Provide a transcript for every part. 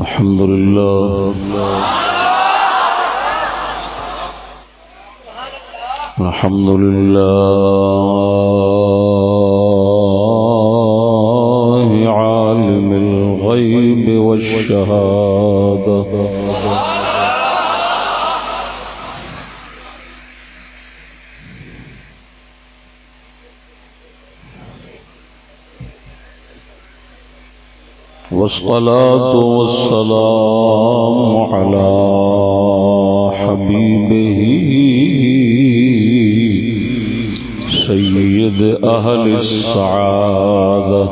الحمد لله. الحمد لله. عالم الغيب والشهادة. والصلاة والسلام على حبيبه سيد أهل السعادة.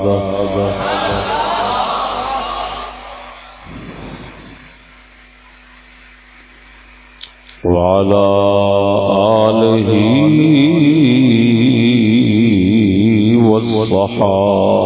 وعلى آله والصحابة.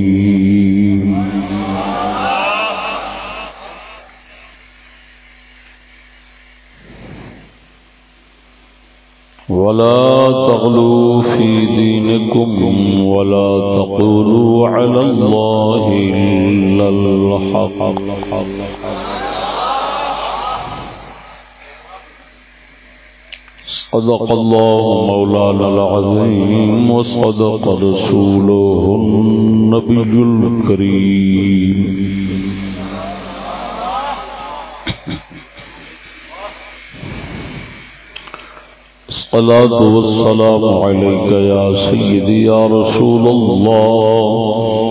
صدق الله مولانا العظيم وصدق رسوله النبي الكريم. الصلاة والسلام عليك يا سيدي يا رسول الله.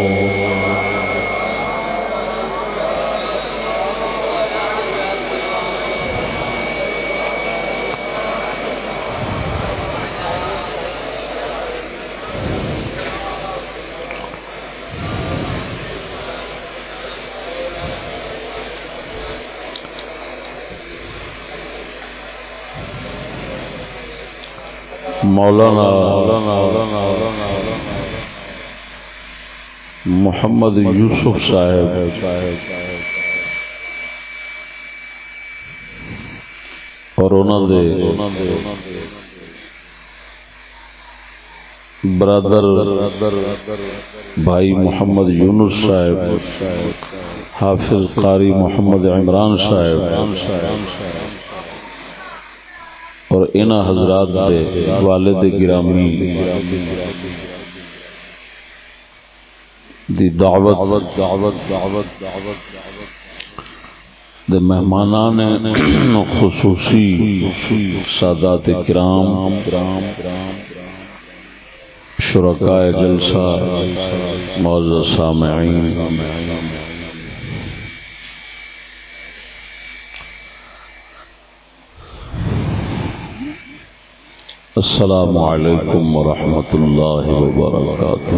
مولانا محمد یوسف صاحب۔ اور انہوں دے برادر بھائی محمد یونس صاحب، حافظ قاری محمد عمران صاحب۔ اور ان حضرات دے والد گرامی دی دعوت دعوت دعوت دعوت دے مہمانان خصوصی سادات کرام شرکاء جلسہ معزز سامعین السلام علیکم ورحمۃ اللہ وبرکاتہ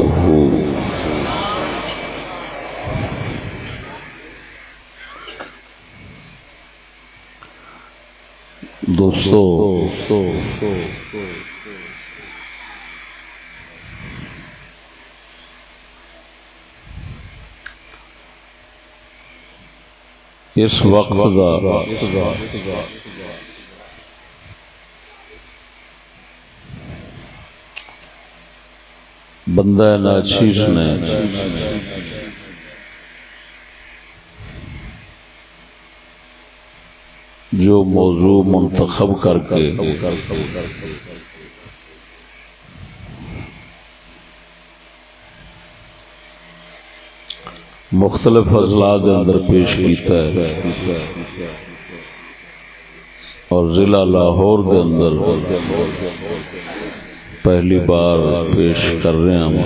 دوستو اس وقت دا بندہ ناچیز نے۔ جو موضوع منتخب کر کے۔ مختلف اضلاع اندر پیش کیتا ہے۔ اور ضلع لاہور دے اندر۔ پہلی بار پیش کر رہے ہیں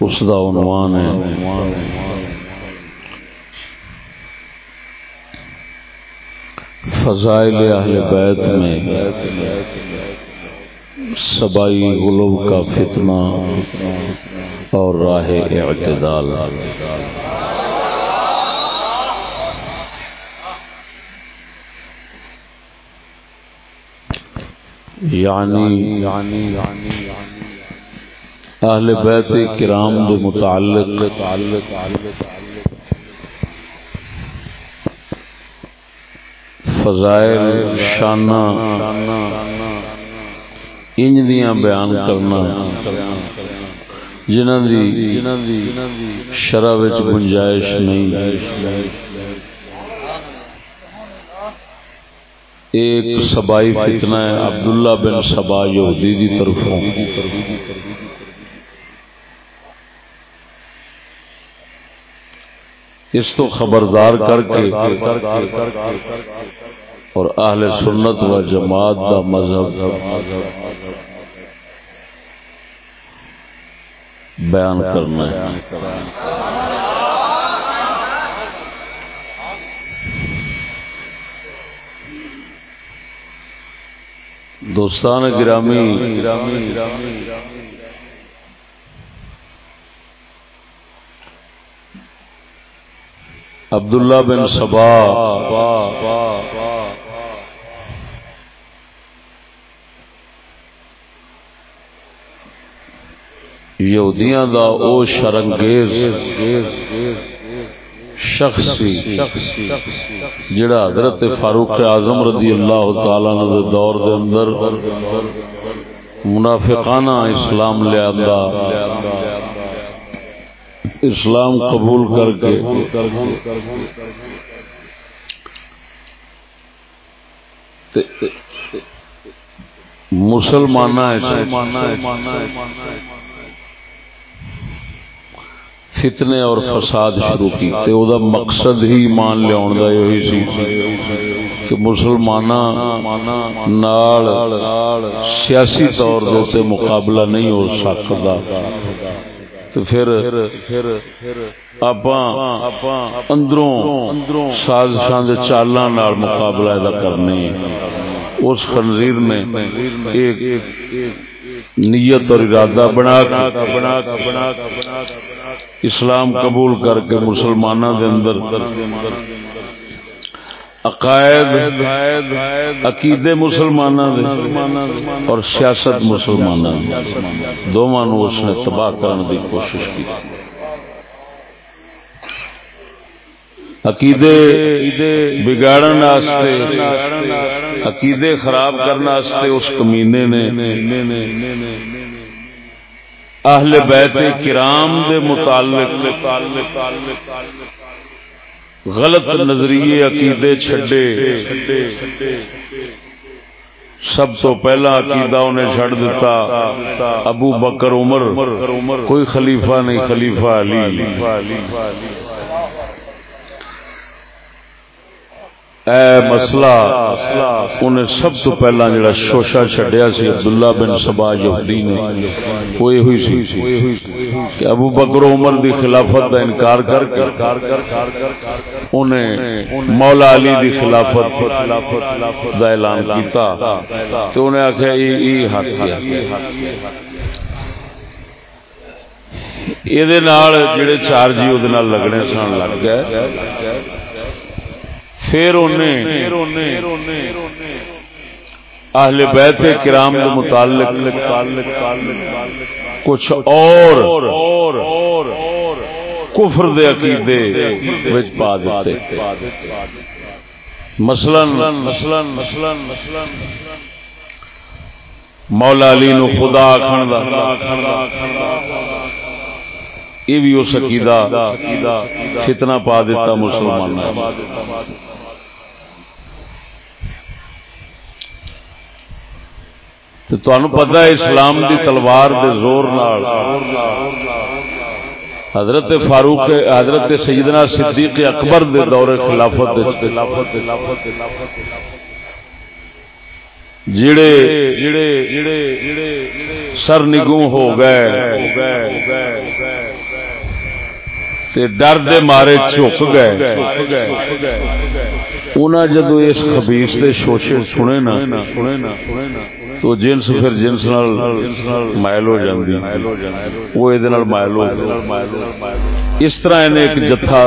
اس دا عنوان ہے۔ فضائل اہل بیت میں سبائی غلوب کا فتنہ اور راہ اعتدال۔ یعنی اہل بیت کرام دے متعلق۔ فضائل شانہ انج دیاں بیان کرنا۔ جنہ دی شرع وچ گنجائش نہیں۔ ایک سبائی فتنہ ہے، عبداللہ بن سبا یہودی دی طرفوں۔ اس تو خبردار کر کے اور اہل سنت و جماعت دا مذہب بیان کرنا ہے۔ دوستان گرامی عبداللہ بن سبا یہودیاں دا او شرنگیز۔ شخص جڑا حضرت فاروق اعظم رضی اللہ تعالی عنہ دے دور دے اندر منافقانہ اسلام لے آندا، اسلام قبول کر کے مسلمانہ فتنے اور فساد شروع کیتے او دا مقصد ہی ایمان لیاون دا یہی سی کہ مسلماناں نال سیاسی طور دے تے مقابلہ نہیں ہو سکدا تو پھر اپاں اندروں سازشاں دے چالاں نال مقابلہ دا کرنے اس خنزیر نے ایک نیت اور ارادہ بنا بنا اسلام قبول کر کے مسلمانوں کے اندر عقائد، عقیدے مسلمانوں اور سیاست مسلمانوں دونوں اس نے تباہ کرنے کی کوشش کی۔ عقیدے بگاڑن عقیدے خراب کرنے اس کمینے نے اہل بیت کرام دے متعلق غلط نظریے عقیدے چھڈے۔ سب تو پہلا عقیدہ انہیں چھڑ دیتا۔ ابو بکر عمر کوئی خلیفہ نہیں خلیفہ علی۔ اے مسئلہ، انہیں سب تو پہلا جڑا شوشا چھڈیا سی، عبداللہ بن سبا یہودی نے، وہ یہ ہوئی سی کہ ابو بکر عمر دی خلافت دا انکار کر کے، انہیں مولا علی دی خلافت دا اعلان کیتا تو انہیں آخیا یہ حق کیا یہ جڑے چار جی وہ لگنے سن لگ گئے۔ پھر اہل بیت کرام کے متعلق کچھ اور کفر دے عقیدے وچ پا دیتے۔ مثلا مثلا مثلا مثلا مولا علی نو خدا آکھن دا۔ یہ بھی اس عقیدہ فتنہ پا دیتا مسلمان تو تمہیں پتا ہے اسلام دی تلوار دے زور نال۔ حضرت فاروق، حضرت سیدنا صدیق اکبر دے دور خلافت جڑے سر نگوں ہو گئے۔ تے ڈر دے مارے چک گئے۔ انہیں جدو اس خبیس دے شوشے سنے نا۔ تو جنس پھر جنس مائل ہو جاندی۔ وہ یہ مائل ہو اس طرح انہیں ایک جتھا،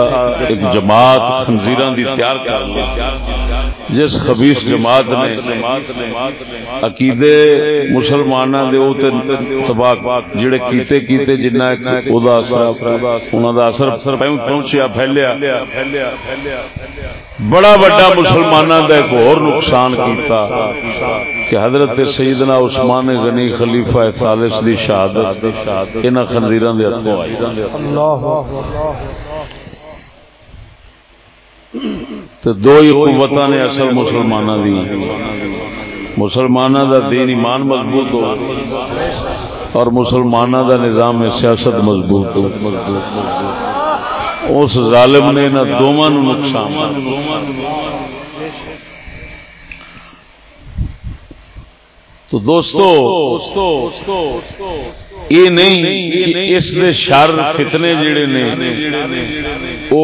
ایک جماعت خنزیران دی تیار کر لی۔ جس خبیص جماعت نے عقیدے مسلمانوں دے او تے تباہ جڑے کیتے کیتے جنہ او دا اثر انہاں دا اثر پہنچیا، پھیلیا۔ بڑا بڑا مسلمانوں دا ایک اور نقصان کیتا کہ حضرت سیدنا عثمان غنی خلیفہ ثالث دی شہادت انہاں خنزیراں دے ہتھوں آئی۔ اللہ تو دو ہی قوت نے اصل مسلمانوں دی۔ مسلمانوں دا دین ایمان مضبوط ہو اور مسلمانوں دا نظام سیاست مضبوط ہو۔ اس ظالم نے نہ دونوں نقصان تو دوستو یہ نہیں کہ اس دے شر فتنے جڑے نے او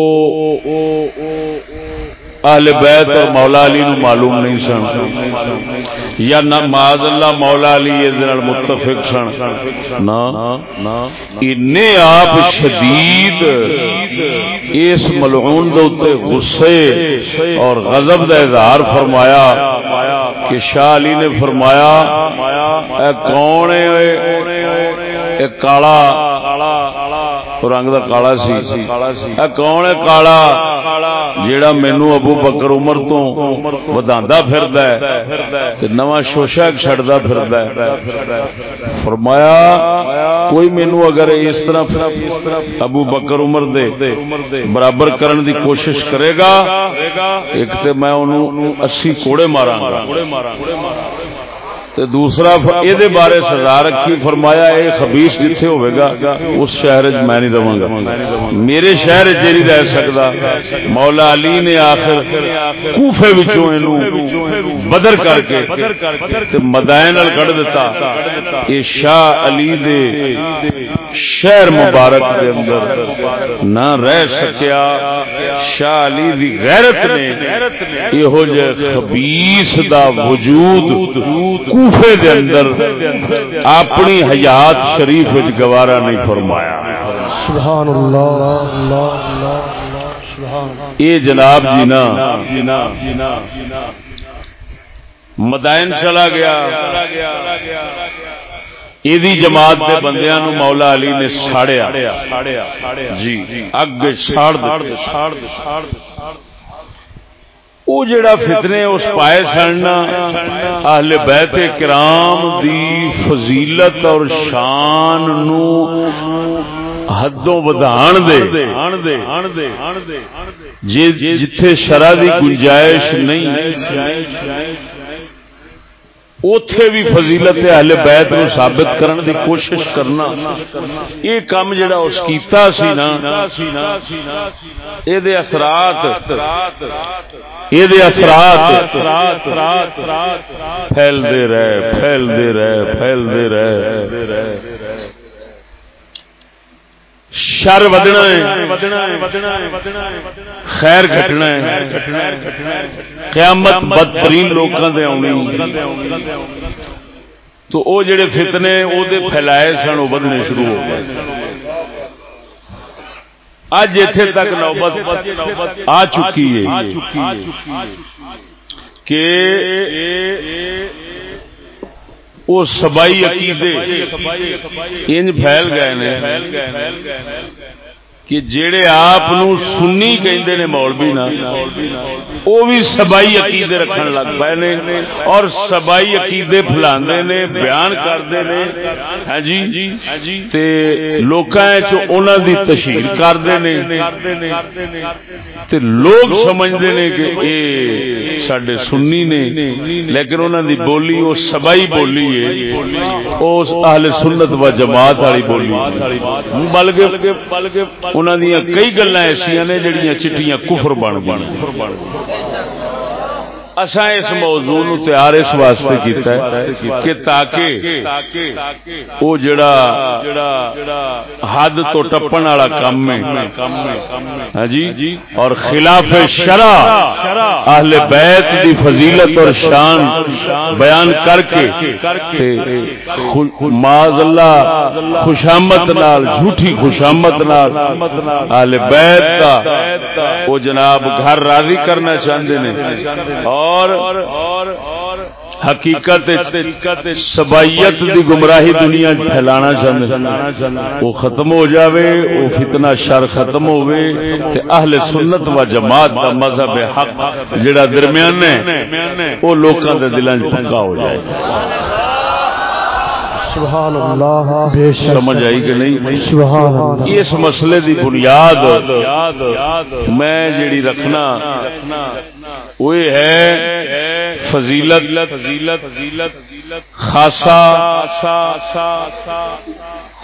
اہل بیت اور مولا علی نو معلوم نہیں سن، یا نہ معاذ اللہ مولا علی یہ متفق سن۔ نہ انے آپ شدید اس ملعون دے اوتے غصے اور غضب دا اظہار فرمایا کہ شاہ علی نے فرمایا، اے کون ہے؟ ایک کالا رنگ دا کالا سی کون ہے کالا جیڑا مینو ابو بکر عمر تو وداندا پھردا ہے تے نواں شوشا چھڑدا پھردا ہے فرمایا کوئی مینو اگر اس طرح ابو بکر عمر دے برابر کرن دی کوشش کرے گا ایک تے میں انہوں اسی کوڑے ماراں گا تے دوسرا یہ بارے سزا رکھی فرمایا اے خبیث جتھے ہوئے گا اس شہر میں نہیں رہا گا میرے شہر چ نہیں رہ سکتا مولا علی نے آخر کوفے بدر کر کے مدائن کڑ دیتا یہ شاہ علی دے شہر مبارک دے اندر نہ رہ سکیا شاہ علی دی غیرت نے یہو جہ خبیث دا وجود کوفے دے اندر اپنی حیات شریف گوارا نہیں فرمایا۔ سبحان اللہ یہ جناب جی نا۔ مدائن چلا گیا۔ یہ جماعت کے بندیاں نو مولا علی نے ساڑیا۔ جی اگ ساڑ وہ جڑا فتنے اس پائے سن اہل بیت کرام دی فضیلت اور شان نو حدوں ودان دے۔ جی، جتھے شرع دی گنجائش نہیں۔ اوتھے بھی فضیلت اہل بیت نو ثابت کرن دی کوشش کرنا۔ یہ کام جڑا اس کیتا سی نا، اے دے اثرات، اے دے اثرات پھیل دے رہے پھیل دے رہے پھیل دے رہے۔ شر ودنا ہے۔ خیر گھٹنا ہے۔ قیامت بدترین لوگوں دے آنی۔ تو او جڑے فتنے او دے پھیلائے سن وہ بدنے شروع ہو گئے۔ اج اتنے تک نوبت آ چکی ہے۔ کہ وہ سبائی عقیدے انج پھیل گئے کہ جڑے آپ سنی کہندے نے مولوی نا وہ بھی سبائی عقیدے رکھن لگ پے نے اور سبائی عقیدے پھلاندے نے، بیان کردے نے۔ ہاں جی؟ تے لوکاں وچ انہاں دی تشہیر کردے نے۔ تے لوگ سمجھدے نے کہ اے ساڈے سنی نے، لیکن انہاں دی بولی او سبائی بولی ہے او اہل سنت و جماعت والی بولی بلکہ انہوں دیا کئی گلیں ایسا نے جہاں چٹیاں کفر بن بن اساں اس موضوع نو تیار اس واسطے کیتا ہے کہ تاکہ او جڑا حد تو ٹپن والا کام ہے۔ ہاں جی؟ اور خلاف شرع اہل بیت دی فضیلت اور شان بیان کر کے معاذ اللہ خوشامت نال جھوٹی خوشامت نال اہل بیت کا وہ جناب گھر راضی کرنا چاہتے ہیں اور اور حقیقت سبائیت دی گمراہی دنیا پھیلانا چاہتے وہ ختم ہو جاوے، وہ فتنہ شر ختم ہوئے تے اہل سنت و جماعت دا مذہب حق جڑا درمیان ہے، وہ لوکاں دے دلاں پکا ہو جائے۔ سبحان اللہ سمجھ آئی کہ نہیں؟ سبحان اللہ اس مسئلے دی بنیاد میں جڑی رکھنا وہ ہے فضیلت فضیلت خاصا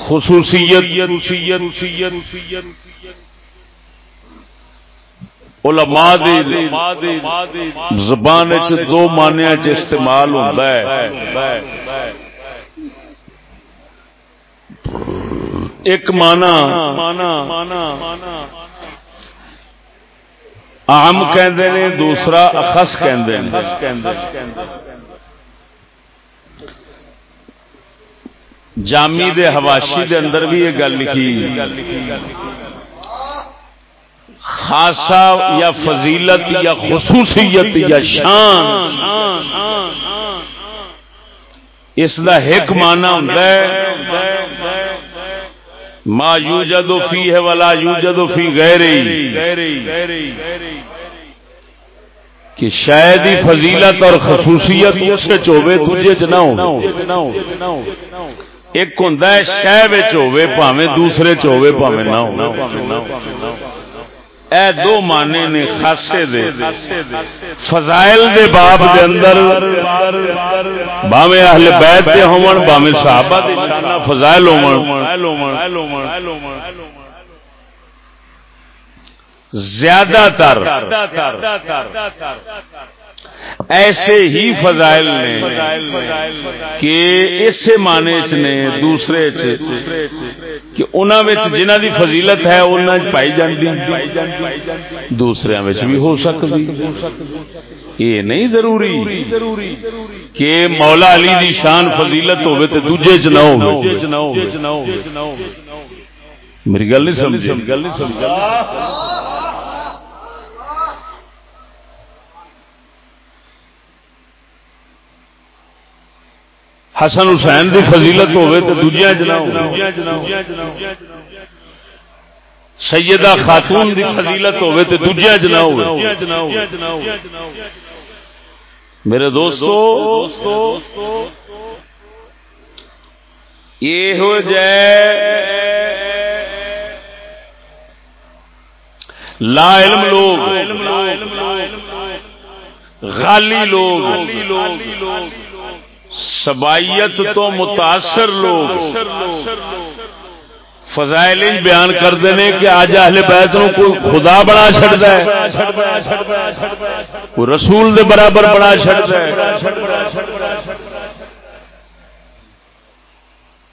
خصوصیت۔ علماء دی زبان دو معنی استعمال ہوتا ہے۔ ایک مانا عام کہندے نے، دوسرا اخص کہندے نے۔ جامی دے حواشی دے اندر بھی یہ گل لکھی۔ خاصا یا فضیلت یا خصوصیت یا شان۔ اس دا ایک معنی ہوتا ہے ما یوجد فی ہے ولا یوجد فی غیری. کہ شاید ہی فضیلت اور خصوصیت اس چوبے دوجے چ نہ ہو ایک ہوں شہ ہوے پاوے دوسرے چ ہوے پاوے نہ ہو اے دو معنی نے خاصے دے۔ فضائل دے باب دے اندر باویں اہل بیت دے ہون، باویں صحابہ دے شانہ فضائل ہون۔ زیادہ تر ایسے ہی فضائل نے کہ اس معنی چ نے، دوسرے کہ جنہ دی فضیلت ہے انہوں پائی جاتی دوسرے بھی ہو سکتی یہ نہیں ضروری کہ مولا علی دی شان فضیلت ہوے تو دوجے چ نہ ہو میری گل نہیں سمجھ گل نہیں سمجھ حسن حسین دی فضیلت ہوئے تو دوجیا جنا سیدہ خاتون دی فضیلت ہوئے تو دوجیا جنا ہوئے میرے دوستو یہ ہو جائے لا علم لوگ، غالی لوگ۔ سبائیت تو متاثر لوگ فضائل بیان کرتے ہیں کہ آج اہل بیت نو کوئی خدا بنا چڑتا ہے، کوئی رسول دے برابر بنا چڑتا ہے۔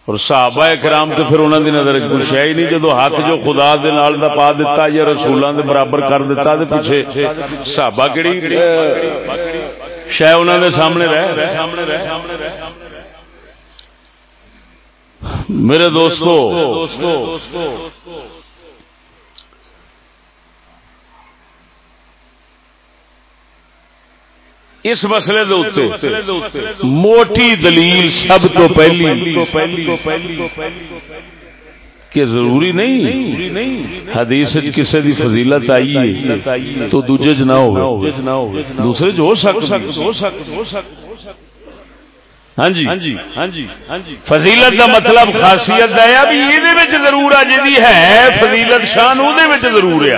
اور صحابہ کرام تو پھر انہوں دی نظر کچھ ہے ہی نہیں جدو ہاتھ جو خدا دے نال دا پا دیتا یا رسولوں دے برابر کر دیتا دے پیچھے صحابہ کیڑی؟ شہ انہوں نے سامنے رہ میرے دوستو اس مسئلے موٹی دلیل سب تو پہلی۔ کہ ضروری نہیں۔ حدیث کسی دی فضیلت آئی ہے تو دوجے نہ ہو دوسرے چ ہو سکتا ہاں جی۔ ہاں جی۔ فضیلت کا مطلب خاصیت ہے بھی ضرور ہے۔ جی ہے۔ فضیلت شان وہ ضرور ہے۔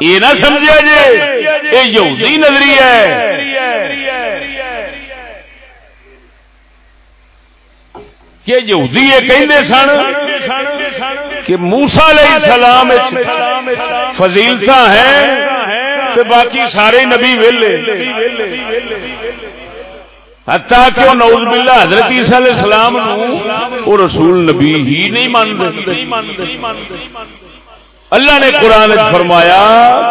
یہ نہ سمجھا جی یہ یہودی نظریہ ہے۔ کہ یہودی یہ کہندے سن کہ موسا علیہ السلام فضیلت ہیں تے باقی سارے نبی ویلے۔ حتیٰ کہ نعوذ باللہ حضرت عیسیٰ علیہ السلام وہ رسول نبی ہی نہیں مانتے۔ اللہ نے قرآن فرمایا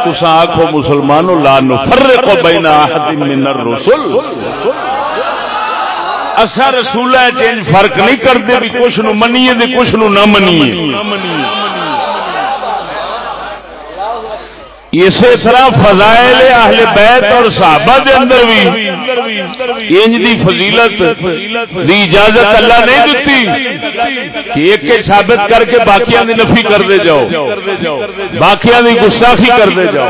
تسا آخو مسلمانوں لا نفرق بین احد من الرسل. اسا رسول چینج فرق نہیں کرتے بھی کچھ نو منیے کچھ نو نہ منیے۔ اسی طرح فضائل اہل بیت اور صحابہ دے اندر بھی انج دی فضیلت دی اجازت اللہ نہیں دیتی کہ ایک کے ثابت کر کے باقیاں دی نفی کر دے جاؤ، باقیاں دی گستاخی کر دے جاؤ،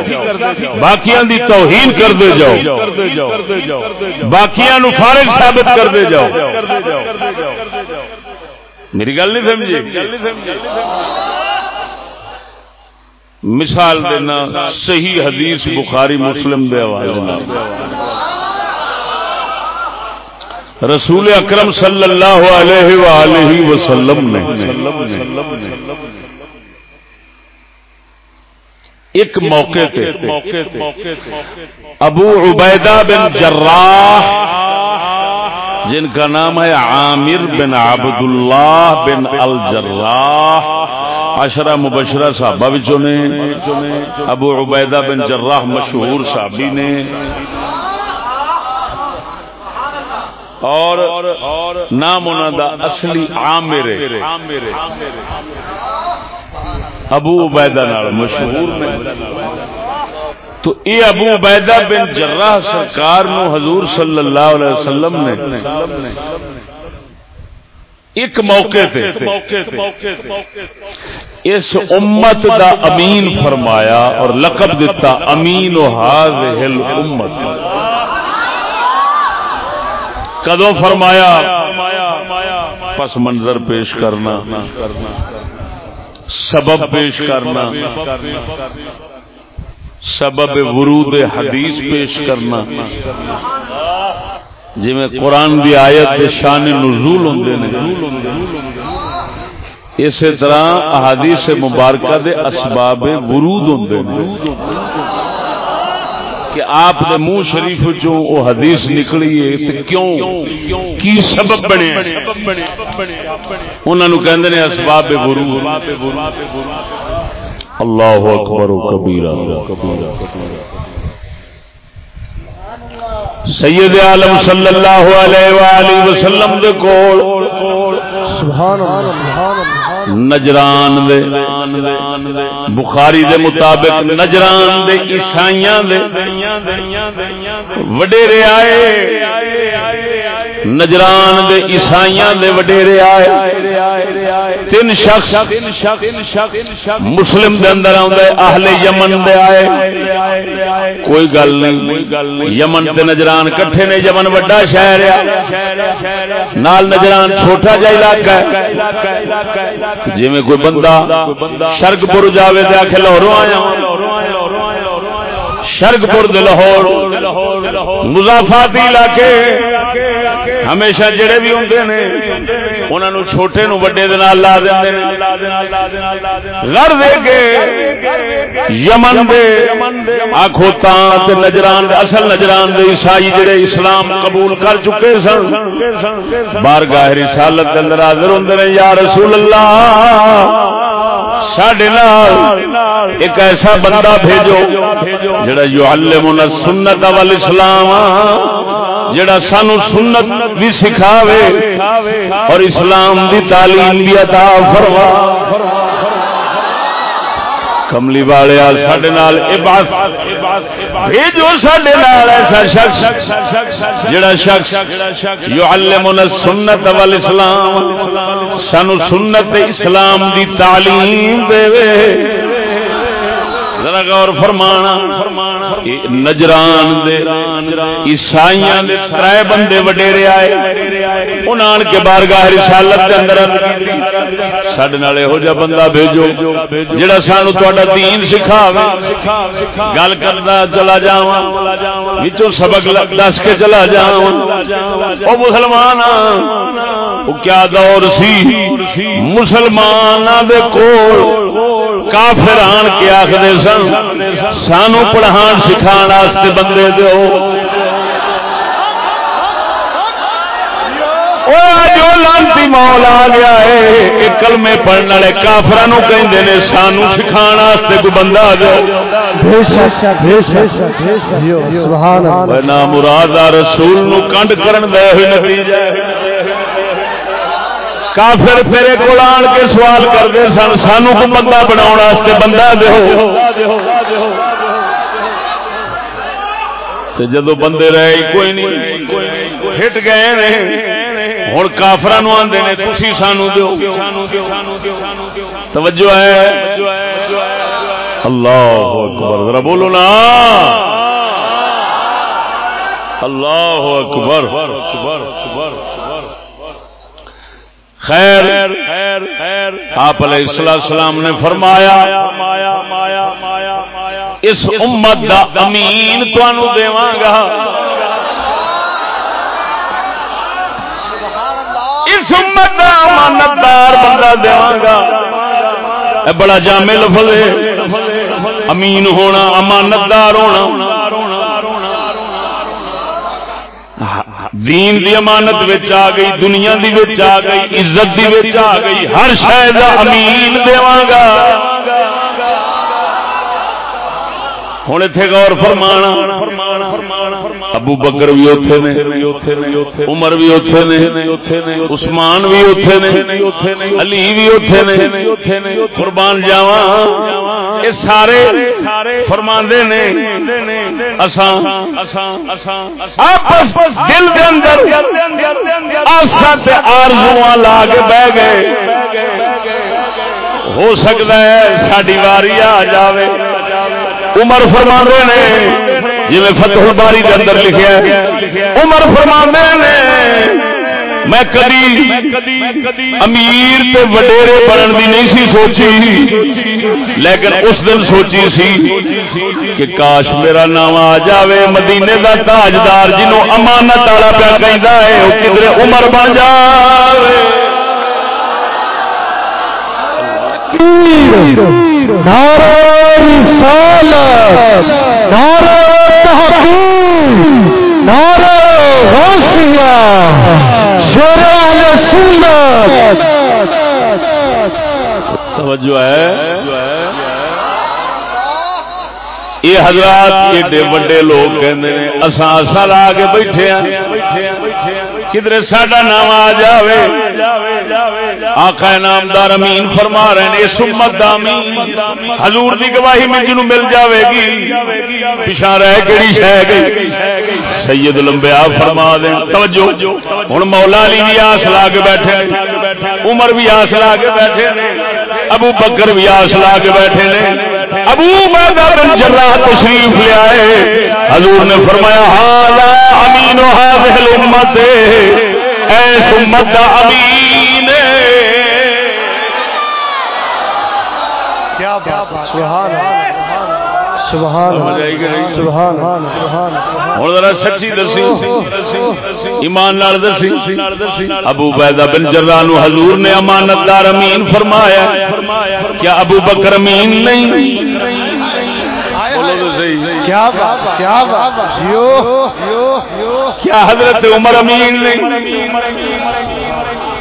باقیاں دی توہین کر دے جاؤ، باقیاں نو فارغ ثابت کر دے جاؤ۔ میری گل نہیں سمجھے؟ مثال دینا صحیح حدیث بخاری مسلم دے رسول اکرم صلی اللہ علیہ وآلہ وسلم نے ایک موقع تے ابو عبیدہ بن جراح جن کا نام ہے عامر بن عبداللہ بن الجراح۔ عشرہ مبشرہ صحابہ بچوں نے، ابو عبیدہ بن جراح مشہور صحابی نے۔ اور نام انہوں دا اصلی عامر ابو عبیدہ نال مشہور میں۔ تو اے ابو عبیدہ بن جراح سرکار نو حضور صلی اللہ علیہ وسلم نے ایک موقع اس امت دا امین فرمایا اور لقب دیتا امین و امت کدو فرمایا؟ پس منظر پیش کرنا۔ سبب پیش کرنا۔ سبب ورود حدیث پیش کرنا۔ جی میں قرآن دی آیت دے شان نزول ہوندے نے۔ اسی طرح احادیث مبارکہ دے اسباب ورود ہوندے نے۔ کہ آپ دے منہ شریف چوں او حدیث نکلی ہے تے کیوں؟ کی سبب بنے؟ انہاں نو کہندے نے اسباب ورود۔ اللہ اکبر و کبیرہ۔ سید عالم صلی اللہ علیہ وآلہ وسلم دے کول سبحان اللہ نجران دے، بخاری دے مطابق نجران دے، عیسائیاں دے، وڈیرے آئے، نجران دے، عیسائیاں دے، وڈیرے آئے۔ تین شخص مسلم دے اندر آدھے اہل یمن دے آئے۔ کوئی گل نہیں، یمن تے نجران کٹھے نے، یمن وڈا شہر ہے۔ نال نجران چھوٹا جا علاقہ ہے۔ جی کوئی بندہ شرگ پور جاوے تے آخ لاہوروں آیا شرگ پور لاہور، مضافاتی علاقے۔ ہمیشہ جڑے بھی ہوں نے انہوں چھوٹے نو وڈے لا دے دے کے یمن دے آخو نجران اصل نجران دے عیسائی جڑے اسلام قبول کر چکے سن۔ بار گاہ رسالت کے اندر حاضر ہوں یا رسول اللہ سڈے ایک ایسا بندہ بھیجو جڑا یو المنا سنت والاسلام۔ جڑا سانو سنت بھی سکھاوے اور اسلام دی تعلیم بھی عطا فرما۔ کملی والے سڈے بھیجو سڈے ایسا شخص جڑا شخص جو المن سنت وال اسلام سانو سنت اسلام دی تعلیم دے ذرا غور فرمانا نجران دے عیسائیاں دے ترے بندے وڈیرے آئے۔ انہاں کے بارگاہ رسالت دے اندر ساڈے نال ہو جا بندہ بھیجو جڑا سانو تہاڈا دین سکھاوے۔ گل کردا چلا جاواں، وچوں سبق دس کے چلا جاواں۔ او مسلمان او کیا دور سی؟ مسلماناں دے کول کافر آن کے آخر سن سانو پڑھان سکھا بندے دو لانتی مول آ گیا ہے۔ کلمے پڑھنے والے کافر کہ سانو سکھا کوئی بندہ دو مراد رسول نو کنڈ کرن دے ہوئے نتیجہ کافر پھر کو آن کے سوال کرتے سن، سانو کو بندہ بنا بندہ دو جدو بندے رہے، کوئی نہیں۔ ہٹ گئے ہوں کافر آدھے نے تھی سانو دو توجہ ہے۔ اللہ اکبر۔ ذرا بولو نا۔ اللہ اکبر۔ خیر. آپ علیہ السلام نے فرمایا، اس امت دا امین تمہوں دیواں گا۔ اس امت دا امانتدار بندہ دیواں گا۔ بڑا جامع لفظ ہے۔ امین ہونا، امانتدار ہونا۔ دین دی امانت وچ آ گئی، دنیا دی وچ آ گئی، عزت دی وچ آ گئی، ہر شے دا امین دیواں گا۔ ہوں اتنے غور فرمانا۔ ابو بکر بھی اوتے نے، عمر بھی اوتے نے، عثمان بھی اوتے نے، علی بھی اوتے نے، قربان جاوا یہ سارے فرما نے، اساں، آپس دل کے اندر آرزو لا کے بہ گئے۔ ہو سکتا ہے ساری واری آ جائے عمر فرما نے جی فتح الباری کے اندر لکھا ہے۔ عمر فرما نے، میں کدی امیر تے وڈیرے بنن دی نہیں سی سوچی، لیکن اس دن سوچی سی کہ کاش میرا نام آ جاوے، مدینے دا تاجدار جنوں امانت والا پیا کہندا ہے، او کدھر عمر بن جاوے۔ نعرہ رسالت، نعرہ نعرہ غوثیہ سنت توجہ ہے یہ حضرات ایڈے وڈے لوگ کہتے ہیں اساں اصل آ کے بیٹھے ہیں کدھر ساڈا نام آ جاوے؟ آقا نامدار امین فرما رہے ہیں، اس امت دا امین۔ حضور دی گواہی میں جنوں مل جاوے گی۔ پیچھا رہ کیڑی شے گئی۔ سید لمبیا فرما دیں توجہ۔ ہن مولا علی بھی آس لا کے بیٹھے عمر بھی آس لا کے بیٹھے ابو بکر بھی آس لا کے بیٹھے نے ابو مردہ بن جراح تشریف لے آئے۔ حضور نے فرمایا، حالا امین و حاضر امت ایس امت دا امین۔ کیا بات سبحان اللہ۔ سبحان ہوں ذرا سچی دسی۔ ایمان نال دسی۔ ابو بیدہ بن جرا نو حضور نے امانت دار امین فرمایا۔ کیا ابو بکر امین نہیں؟ کیا حضرت عمر امین نہیں؟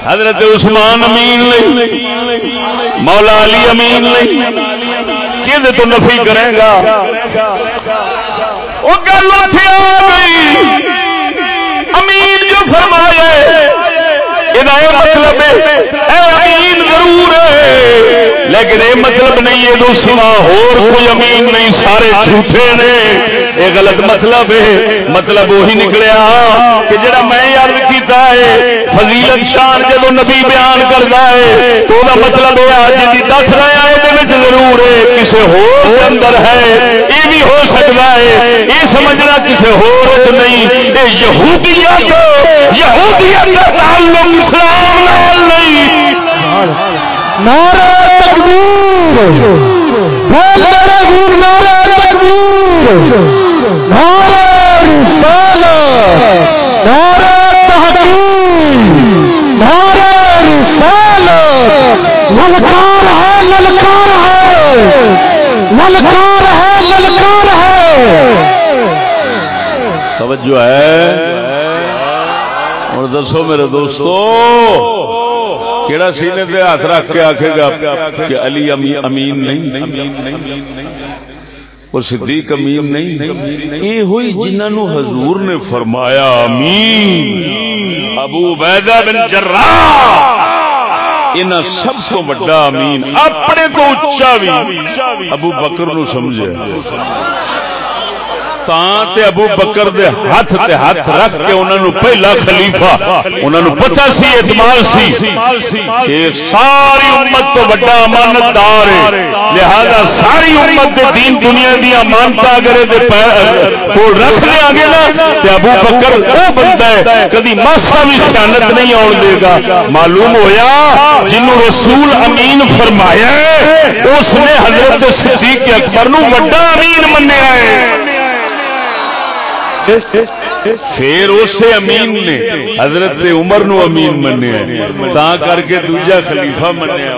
حضرت عثمان امین نہیں؟ مولا علی امین نہیں؟ کہ تو نفی کرے گا۔ وہ گل امین جو فرمایا مطلب امین ضرور ہے۔ لیکن یہ مطلب نہیں ہے سوا ہور کوئی امین نہیں، سارے جھوٹے نے۔ یہ غلط مطلب ہے۔ مطلب وہی نکلیا کہ جڑا میں یاد کیتا ہے۔ فضیلت شان جب نبی بیان کرتا ہے، تو وہ مطلب ہے جی دس رہا ہے ضرور ہے کسی ہور اندر ہے۔ یہ بھی ہو سکتا ہے، یہ سمجھنا کسی ہور نہیں۔ یہ یہودیت یہودیت کا تعلق اسلام نال نہیں۔ نعرہ تکبیر نعرہ تکبیر نعرہ تکبیر، نعرہ رسالت۔ للکار ہے للکار ہے۔ للکار ہے للکار ہے۔ توجہ ہے۔ اور دسو میرے دوستو، کیڑا سینے پہ ہاتھ رکھ کے آخے گا کہ علی امین نہیں؟ اور صدیق امین نہیں؟ یہ ہوئی جنہوں حضور نے فرمایا، امین۔ ابو بیدہ بن جرا ان سب تو بڑا امین اپنے کو اچا بھی۔ ابو بکر نو سمجھے۔ تے ابو بکر دے ہاتھ تے ہاتھ رکھ کے انہوں نے پہلا خلیفہ انہوں نے پتا سی اعتماد سی۔ کہ ساری امت تو بڑا امانت دار ہے۔ لہذا ساری امت دے دین دنیا دی امانت اگر کو رکھ لیا گے نا، تے ابو بکر وہ بندہ ہے، کدی ماسا بھی خیانت نہیں آن دے گا۔ معلوم ہویا جنوں رسول امین فرمایا اس نے حضرت صدیق اکبر نو بڑا امین منیا ہے۔ پھر اسے امین نے، حضرت عمر نو امین منیا، تا کر کے دوجا خلیفہ منیا۔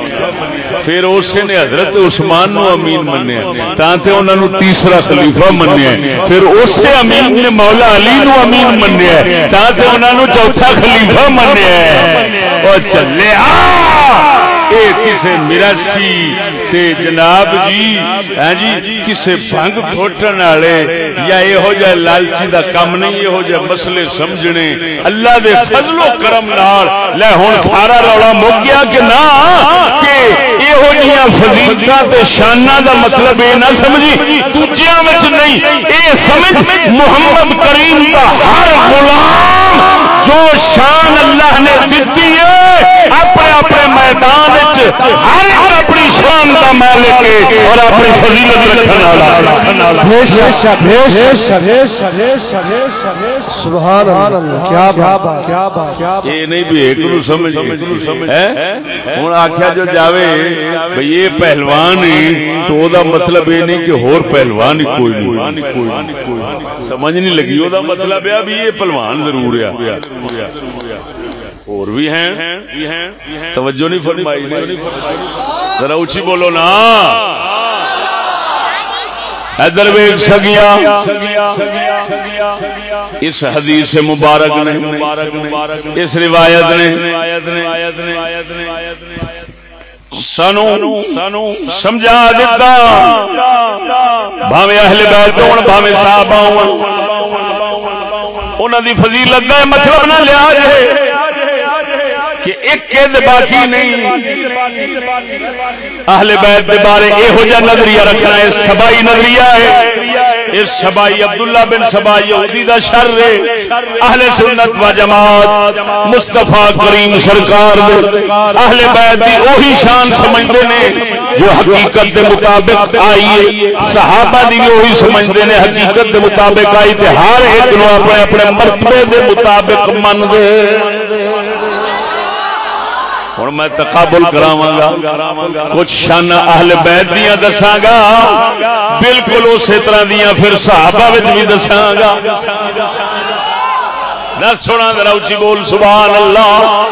پھر اسے نے حضرت عثمان نو امین منیا، تا تے انہاں نو تیسرا خلیفہ منیا۔ پھر اسے امین نے مولا علی نو امین منیا، تا تے انہاں نو چوتھا خلیفہ منیا۔ او چلے آ، اے کسے مرسی تے جناب جی ہاں جی کسے بھنگ پھوٹن والے یا یہو جہ لالچی دا کم نہیں، یہو جہ مسئلے سمجھنے۔ اللہ دے فضل و کرم نال۔ لے ہن سارا رولا مک گیا کہ نہ، کہ یہو جہاں فضیلتاں تے شاناں دا مطلب اے نہ سمجھی۔ دوجیاں وچ نہیں، اے سمجھ محمد کریم دا ہر غلام جو شان اللہ نے دیتی ہے، اپنے اپنے میدان ہر ایک اپنی شان کا مالک ہے اور اپنی فضیلت رکھنے والا یہ نہیں بھی ایک نو سمجھ ہوں آخیا جو جاوے بھائی یہ پہلوان تو مطلب یہ نہیں کہ ہور پہلوان ہی کوئی نہیں۔ سمجھ نہیں لگی۔ وہ مطلب ہے یہ پہلوان ضرور ہے۔ اور بھی ہیں. توجہ نہیں فرمائی. ذرا اچھی بولو نا. ادھر ویگ سگیا. اس حدیث مبارک نے اس روایت نے سانو سمجھا دیتا. بھاوے اہل بیت ہون بھاوے صحابہ ہون. انہاں دی فضیلت دا مطلب نہ لیا جائے. ایک باقی نہیں۔ اہل بیت کے بارے یہو جہ نظریہ رکھنا ہے سبائی نظریہ ہے۔ اس سبائی عبداللہ بن سبائی یہودی دا شر ہے۔ اہل سنت و جماعت، مصطفیٰ کریم سرکار دے۔ اہل بیت دی وہی شان سمجھتے نے جو حقیقت دے مطابق آئی ہے۔ صحابہ دی بھی وہی سمجھتے نے، حقیقت دے مطابق آئی تے ہر ایک نو اپنے اپنے مرتبے دے مطابق من دے ہوں میں تقابل کراگا گا کچھ شان اہل بیت دیا گا بالکل اسی طرح دیا پھر صحابہ بھی دساگا۔ دس سونا ذرا اچھی بول، سبحان اللہ۔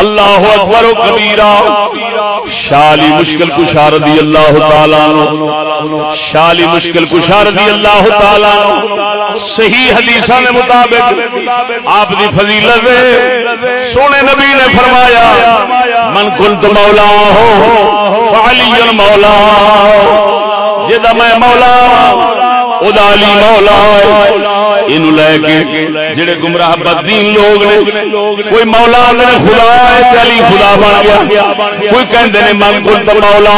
اللہ اکبر و کبیرہ. شالی مشکل کشار دی اللہ تعالی شالی مشکل کشار دی اللہ تعالی صحیح حدیثاں دے مطابق آپ دی فضیلت سونے نبی نے فرمایا، من کنت مولا ہو علی مولا جدا میں مولا ہاں, علی مولا یہ لے کے جڑے گمراہ بدین لوگ نے، کوئی مولا نے خدا ہے علی خدا بن گیا۔ کوئی کہندے نے من کل تو مولا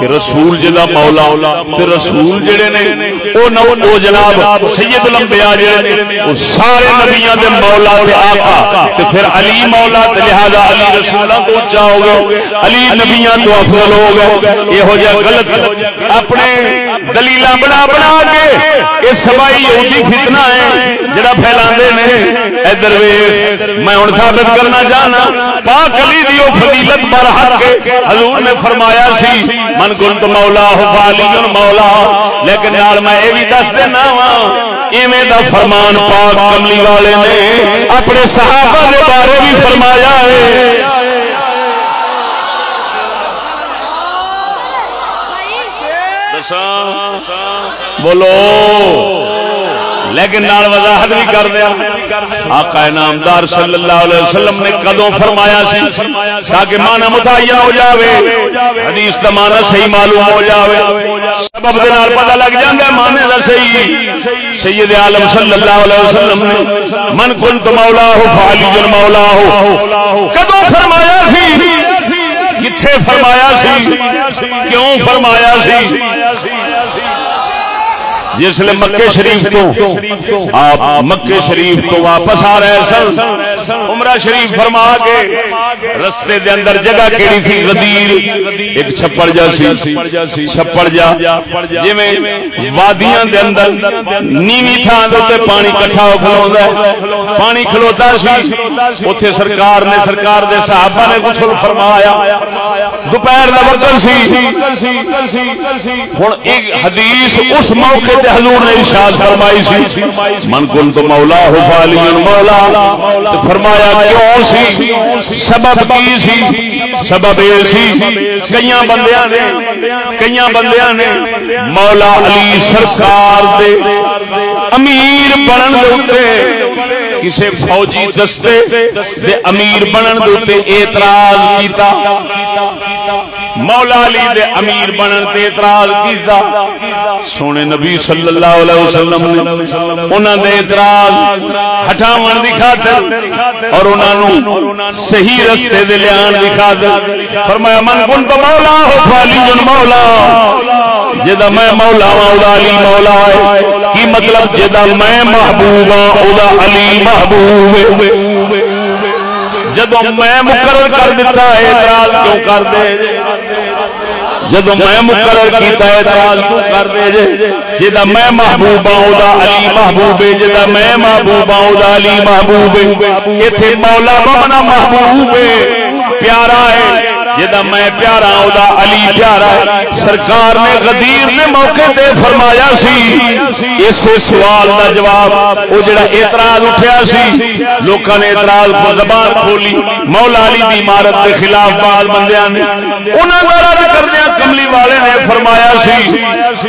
کہ رسول جدا مولا تے رسول جڑے نے، او نو، او جناب سید الانبیاء جڑے نے، او سارے نبیاں دے مولا تے آقا۔ تے پھر علی مولا تے لہذا علی رسولاں تو اونچا ہو گئے۔ علی نبیاں تو افضل ہو گئے۔ یہ ہو جائے غلط اپنے دلیلاں بنا بنا کے اس سبائی یہودی فتنہ ہے جڑا پھیلا ادھر میں ہوں ثابت کرنا چاہنا، پاک علی دی فضیلت پر حق حضور نے فرمایا سی، من کنت مولا ہو علی مولا لیکن نال میں یہ بھی دس دینا وا، ایویں دا فرمان پاک کملی والے نے اپنے صحابہ کے بارے بھی فرمایا ہے۔ بولو۔ لیکن نال وضاحت بھی کر دیا آقا نامدار صلی اللہ علیہ وسلم نے کدو فرمایا سی تاکہ مانا متعین ہو جاوے، حدیث کا مانا صحیح معلوم ہو جاوے۔ سبب دے نال پتہ لگ جاندا ہے مانے دا صحیح۔ سید عالم صلی اللہ علیہ وسلم نے من کنت مولا ہو فعلی مولا ہو کدو فرمایا سی؟ کتنے فرمایا سی؟ کیوں فرمایا سی؟ جس نے مکے شریف تو آپ مکے شریف تو واپس آ رہے سن۔ عمرہ شریف فرما کے رستے دے اندر جگہ کیڑی تھی غدیر۔ ایک چھپڑ جا سی۔ چھپڑ جا۔ جی وادیاں دے اندر نیوی تھان دے پانی کٹھا ہو کھلوتا ہے۔ پانی کھلوتا سی۔ اوتھے سرکار نے سرکار دے صحابہ نے غسل فرمایا۔ دوپہر دا وقت سی۔ ہن ایک حدیث اس موقع تے حضور نے ارشاد فرمائی سی، من کن تو مولا ہو فالی مولا فرمایا کیوں سی؟ سبب کی سی؟ سبب یہ سی کئی بندیاں نے کئی بندیاں نے، مولا علی سرکار دے امیر بنن دے کسی فوجی دستے دے امیر بنن دے اعتراض کیتا۔ مولا علی دے امیر بنن تے اعتراض کیتا۔ سونے نبی صلی اللہ علیہ وسلم نے انہاں دے اعتراض ہٹاون دی خاطر اور انہاں نو صحیح رستے دے لیان دی خاطر فرمایا، من کن تو مولا، ہو فالی جن مولا۔ جدا میں مولا ہاں، مولا علی مولا ہے۔ کی مطلب جدا میں محبوب ہاں علی محبوب ہے۔ جب میں مقرر کر دیتا ہے اعتراض کیوں کر دے؟ جب میں مقرر کیتا ہے اعتراض کیوں کر دے؟ جدا میں محبوب ہوں علی محبوب جدا میں محبوب ہوں علی محبوب ایتھے مولا بنا محبوب پیارا ہے جدا میں پیارا ادا علی پیارا سرکار نے غدیر نے موقع دے فرمایا سی۔ اس سوال کا جواب، او جڑا اعتراض اٹھیا سی، لوکاں نے اعتراض کو زبان کھولی۔ مولا علی دی عمارت کے خلاف بال بندیاں نے۔ انہاں دا رد کردیا کملی والے نے فرمایا سی،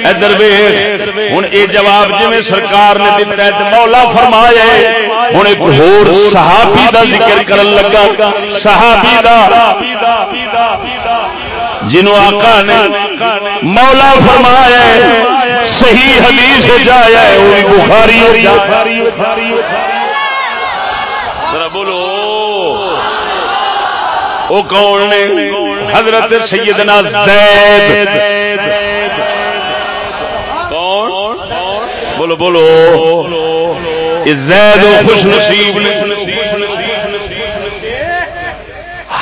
ادھر ویکھ ہن اے جواب جویں سرکار نے دتا ہے تے مولا فرمایا ہن ایک ہور صحابی دا ذکر کرن لگا، صحابی دا، جنہوں آقا نے مولا فرمایا صحیح حدیث جایا ہے، وہ بخاری بولو۔ وہ کون نے؟ حضرت سیدنا زید. کون؟ بولو بولو. زید خوش نصیب.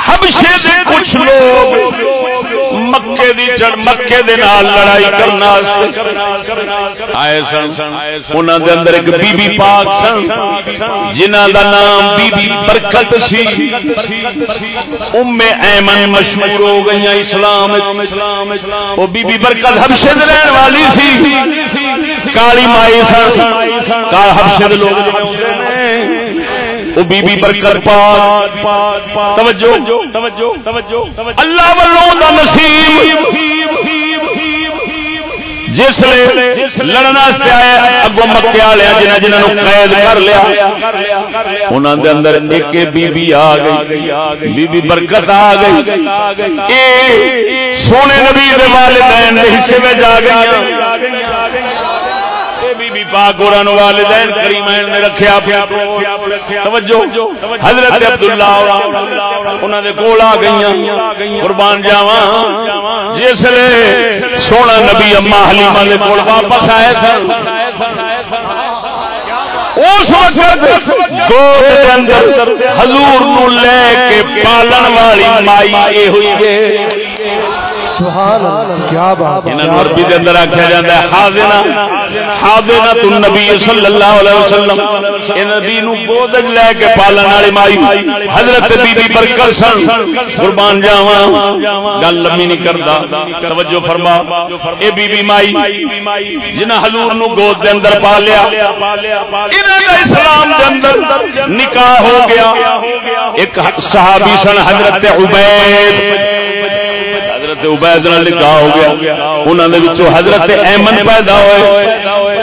حبشے دے کچھ لوگ. مکے دی جڑ مکے دے نال لڑائی کرنا آئے سن، انہاں دے اندر ایک بی بی پاک سن، جنہاں دا نام بی بی برکت سی۔ ام ایمن مشہور ہو گئیاں اسلام او بی بی برکت حبشے دے رہن والی سی۔ کالی مائی سن کا حبشے دے لوگ وہ بی بی برکت پاک. توجہ. اللہ والوں دا نصیب. جس لڑنا آئے اگو مکے والے جنہ جنہوں قید کر لیا انہوں دے اندر ایک بی بی آ گئی بی بی برکت آ گئی۔ اے سونے نبی دے والدین دے حصے میں جا گئی۔ پاک قرآن والدین کریمین نے رکھیا پیا توجہ۔ حضرت عبداللہ انہاں دے کول آ گئیاں۔ قربان جاواں۔ جس لے سونا نبی اما حلیمہ دے کول واپس آئے سن۔ اس وقت گود اندر حضور نو لے کے پالن والی مائی اے ہوئی ہے۔ عربی کے اندر ہے، حاضنا حاضنا تو نبی صلی اللہ علیہ وسلم۔ اے نبی نو گود لے کے پالن والی مائی۔ حضرت بی بی برکت سن، قربان جاواں۔ گل لمبی نہیں کردا، توجہ فرما۔ اے بی بی مائی جنہ حضور نو گود دے اندر پالیا، انہاں دا اسلام دے اندر نکاح ہو گیا۔ ایک صحابی سن، حضرت عبید۔ حضرت عبید نال نکاح ہو گیا۔ انہاں دے وچوں حضرت ایمن پیدا ہوئے۔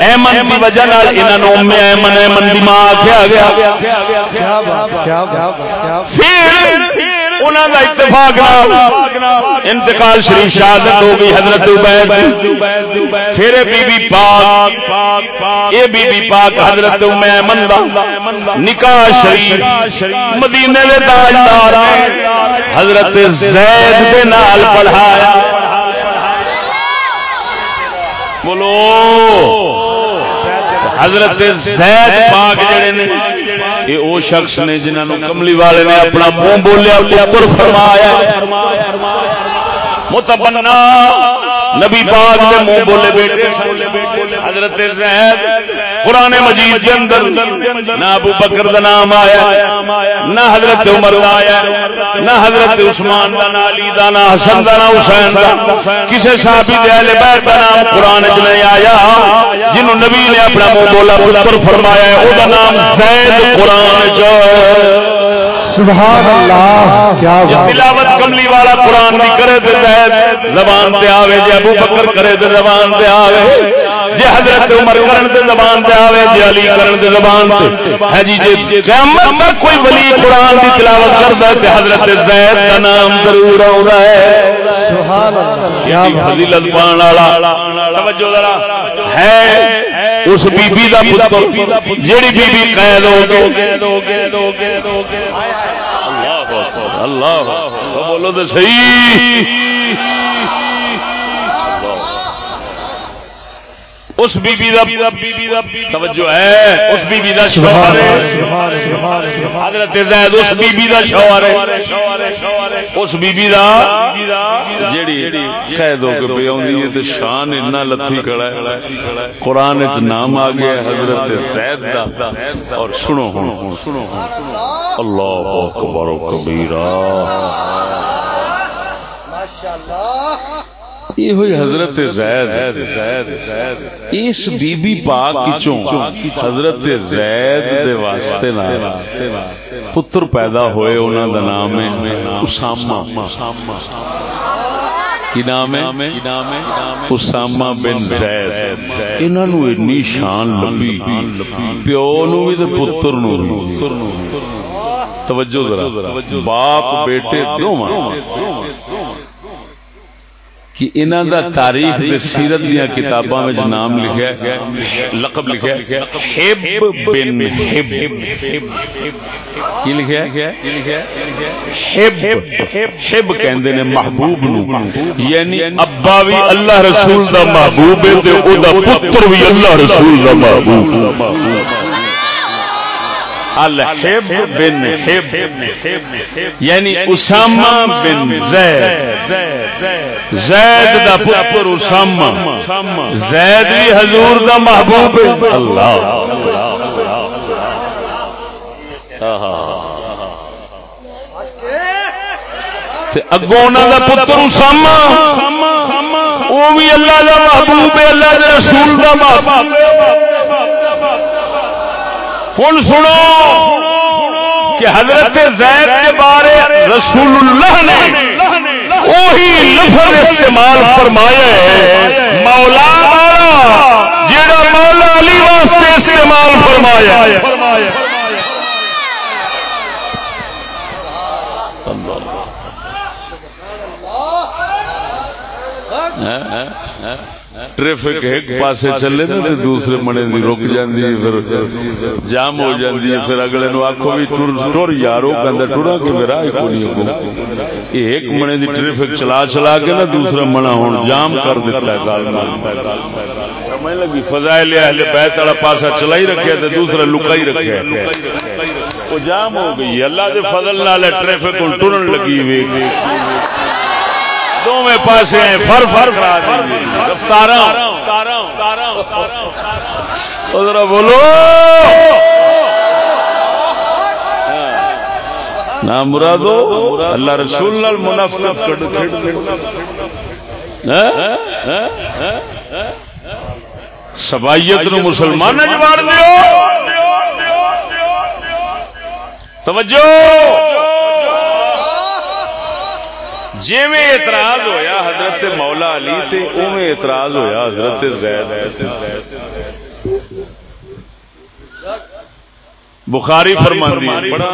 ایمن دی وجہ نال انہاں نو ام ایمن ایمن دی ماں آکھیا گیا۔ کیا بات کیا بات کیا پھر انہاں دا اتفاق انتقال شریف شہادت ہو گئی حضرت عبید پھر بی بی پاک، اے بی بی پاک حضرت ام دا نکاح شریف مدینے دے تاجدار حضرت زید دے نال پڑھایا۔ بولو۔ حضرت زید پاک جڑے نے یہ او شخص نے جنہاں نو کملی والے نے اپنا منہ بولیا پتر فرمایا متبنا نبی پاک دے منہ بولے بیٹے حضرت زید قرآن مجید کے اندر نہ ابو بکر دا نام آیا نہ حضرت عمر دا آیا نہ حضرت عثمان دا نہ علی دا نہ حسن دا نہ حسین دا۔ کسی صحابی دے اہل بیت دا نام قرآن وچ نہیں آیا جنہوں نبی نے اپنا منہ بولا پتر فرمایا ہے دا نام زید قرآن جو سبحان اللہ کیا تلاوت کملی والا قرآن بھی کرے زبان تے آوے جے ابو بکر کرے زبان تے آوے۔ جے حضرت عمر کرن تے زبان تے آوے جے علی کرن تے زبان تے۔ ہے جی جے قیامت پر کوئی ولی قرآن دی تلاوت کردا ہے تے حضرت زید دا نام ضرور آوندا ہے۔ سبحان اللہ۔ کیا فضیلت پان والا توجہ ذرا ہے اس بی بی دا پتر جیڑی بی بی قید ہو گئی اللہ اللہ بولو تو صحیح۔ اس بی بی دا توجہ ہے اس بی بی دا شوہر ہے۔ حضرت زید اس بی بی دا شوہر ہے۔ اس بی بی دا جیڑی قید ہو کے پی آؤندی ہے تے شان اتنا لتھی ہے۔ وچ نام آ گیا حضرت زید دا۔ اور سنو ہن اللہ اکبر کبیرہ۔ یہ ہوئی حضرت زید۔ اس بی بی پاک کچوں حضرت زید دے واسطے نا پتر پیدا ہوئے انہاں دا نام ہے اسامہ۔ کی نام ہے؟ اسامہ بن زید۔ انہاں نو اتنی شان لبی پیو نو بھی تے پتر نو بھی توجہ ذرا۔ باپ بیٹے دوواں کہ انہاں دا تاریخ سیرت دیاں کتاباں وچ نام لکھیا ہے۔ لقب لکھیا ہے۔ حب بن حب کی لکھیا ہے؟ حب۔ حب۔ کہندے نے محبوب نو۔ یعنی ابا بھی اللہ رسول دا محبوب ہے تے او دا پتر بھی اللہ رسول دا محبوب۔ الحب بن حب. یعنی اسامہ بن زید. زید دا پتر اسامہ. زید بھی حضور دا محبوب اللہ. اگوں انہاں دا پتر اسامہ. وہ بھی اللہ دا محبوب ہے، اللہ دے رسول دا محبوب ہوں سنو کہ حضرت زید کے بارے رسول اللہ نے وہی لفظ استعمال فرمایا ہے۔ مولا جیڑا مولا علی واسطے استعمال فرمایا ہے۔ ٹریفک ایک پاسے چلے نا تے دوسرے منے دی رک جاندی ہے پھر جام ہو جاندی ہے پھر اگلے نو آکھو بھی ٹر ٹر یارو کہندا ٹرا کہ میرا ہی کوئی نہیں کو ایک منے دی ٹریفک چلا چلا کے نا دوسرا منا ہن جام کر دیتا ہے گال سمجھ لگی فضائل اہل بیت والا پاسا رکھیا تے دوسرا لکا ہی رکھیا وہ جام ہو گئی اللہ دے فضل نال ٹریفک ٹرن لگی دونوں پاسے ہیں فر فر رفتار ذرا بولو۔ ہاں۔ نہ مرادو اللہ رسول لال منافقت ہاں۔ سبائیت نو مسلمان جوار دیو۔ توجہ۔ جیویں اعتراض ہویا حضرت مولا علی تے اوویں اعتراض ہویا حضرت زید بخاری فرماندی بڑا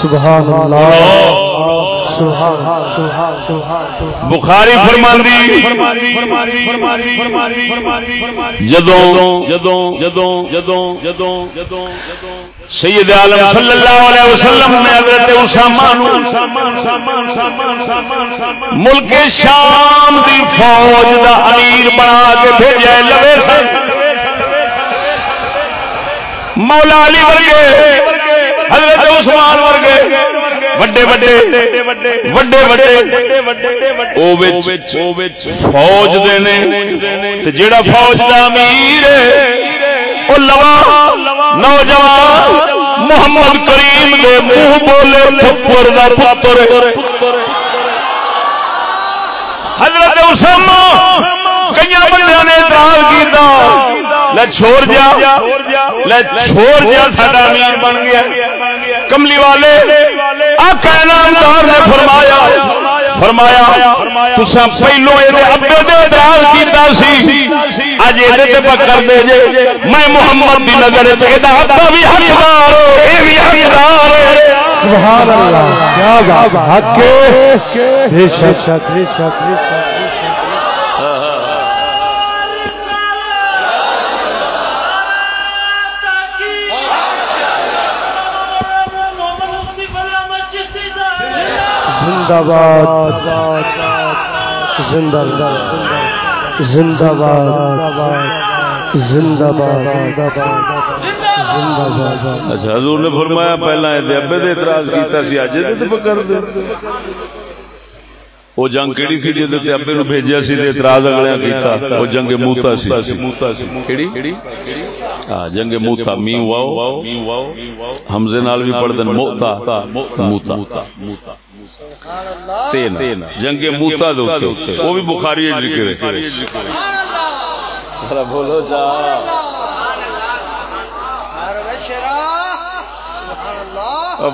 سبحان اللہ۔ بخاری فرماندی، جدوں جدوں جدوں جدوں جدوں جدوں، سید عالم صلی اللہ علیہ وسلم نے حضرت اسامہ ملک شام دی فوج دا امیر بنا کے بھیجا لوے مولا علی ورگے، حضرت عثمان ورگے وڈے وڈے وڈے وڈے فوج دے جڑا فوج دا امیر او لوا نوجوان محمد کریم دے منہ بولے پھپر دا پتر حضرت اسامہ کئی بندے نے اعتراض کیتا لے چھوڑ جا لے چھوڑ جا ساڈا امیر بن گیا کملی والے آقا نامدار نے فرمایا فرمایا تسا پہلو یہ ابے دے کیتا سی، اج یہ تے پکڑ دے جے، میں محمد دی نظر تے دا ابا بھی حقدار اے بھی حقدار سبحان اللہ، کیا بات حق بے شک بے شک بے شک۔ زندہ باد زندہ باد زندہ باد زندہ باد اچھا حضور نے فرمایا، پہلا اعتراض کیا سی اج پکڑ دے۔ وہ جنگ کیڑی سی جے تے ابے نو بھیجیا سی تے اعتراض اگلے کیتا وہ جنگ موتا سی۔ موتا سی کیڑی؟ ہاں جنگ موتا می واو حمزے نال بھی پڑھ دن موتا موتا۔ تین جنگ موتا دے اوتے وہ بھی بخاری ذکر ہے بولو جا۔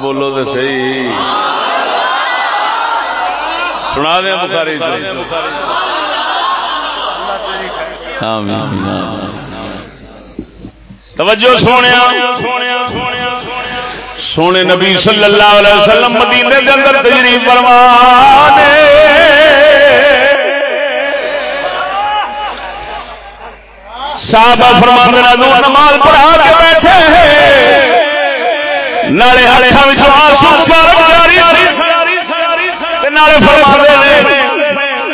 بولو تو صحیح۔ سنا دیا بخاری توجہ سونے سونے نبی صلی اللہ علیہ وسلم مدینے کے اندر تجریف فرما صحابہ فرما نماز پڑھا کے بیٹھے۔ نالے ہلے ہم جاری فرما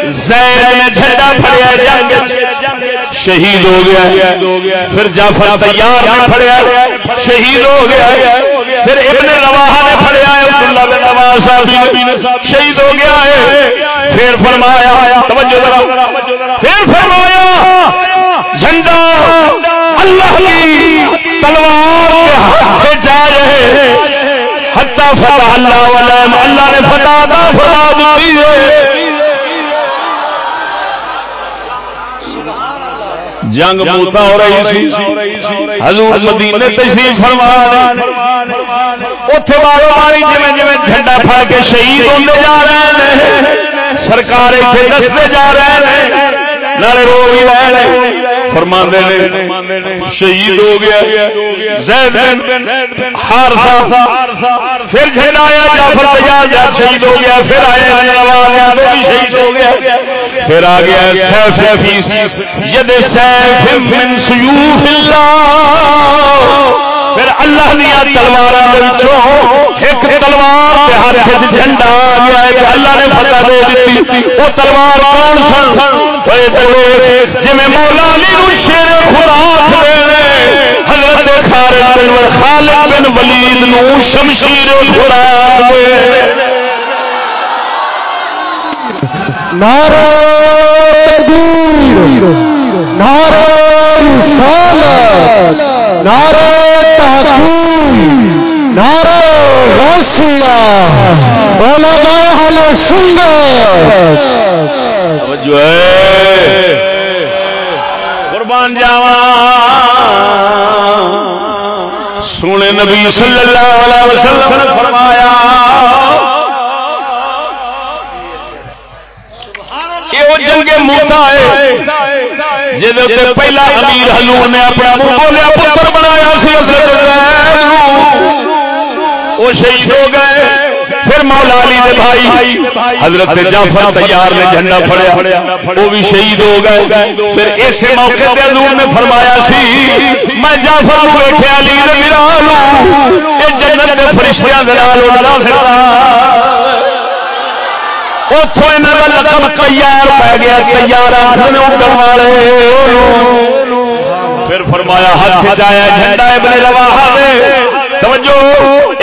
زید نے جھنڈا پھڑیا جنگ شہید ہو گیا۔ پھر جعفر تیار نے پھڑیا شہید ہو گیا۔ پھر ابن رواحہ نے پھڑیا عبداللہ بن نواز صاحب شہید ہو گیا ہے۔ پھر فرمایا توجہ ذرا۔ پھر فرمایا جھنڈا اللہ کی تلوار کے ہاتھ سے جا رہے فتح اللہ اللہ نے فتح دا فرما دی ہے جنگ موتا ہو رہی تھی حضور مدینے تشریف فرما اتے بارو باری جی جی جھنڈا پھڑ کے شہید ہوتے جا رہے ہیں۔ سرکار اتنے دستے جا رہے ہیں۔ نالے رو بھی رہے فرما شہید ہو گیا. زید بن حارثہ پھر جھنڈا آیا جعفر تیار جا شہید ہو گیا، پھر آیا نواز بھی شہید ہو گیا. پھر آ گیا سیف فی ید سیف من سیوف اللہ. پھر اللہ دیا تلوار ایک تلوار ہر جھنڈا آ گیا ہے اللہ نے فتح دے دیتی. وہ تلوار کون سن؟ جی مولا علی نو شیر خوراک خالد بن ولید نو شمشیر خوراک نعرہ تکبیر نعرہ رسالت، نعرہ تحقیم نعرہ غوثیہ علماء اہل سنت۔ جو ہے۔ قربان جاوا سونے نبی صلی اللہ علیہ وسلم نے فرمایا جنگے موتا ہے جی پہلا امیر حضور نے اپنا بولیا پتر بنایا سی وہ شہید ہو گئے۔ پھر مولا علی دے بھائی حضرت جعفر تیار نے جھنڈا پھڑیا وہ بھی شہید ہو گئے۔ پھر اس موقع پہ حضور نے فرمایا سی میں جعفر کو بیٹھے علی دے میرا لوں اے جنت دے فرشتیاں دے نال لڑا پھردا اتوں یہاں کا لقب تیار پی گیا تیار اڈن والے۔ پھر فرمایا ہاتھ جایا جھنڈا ابن رواحہ توجہ!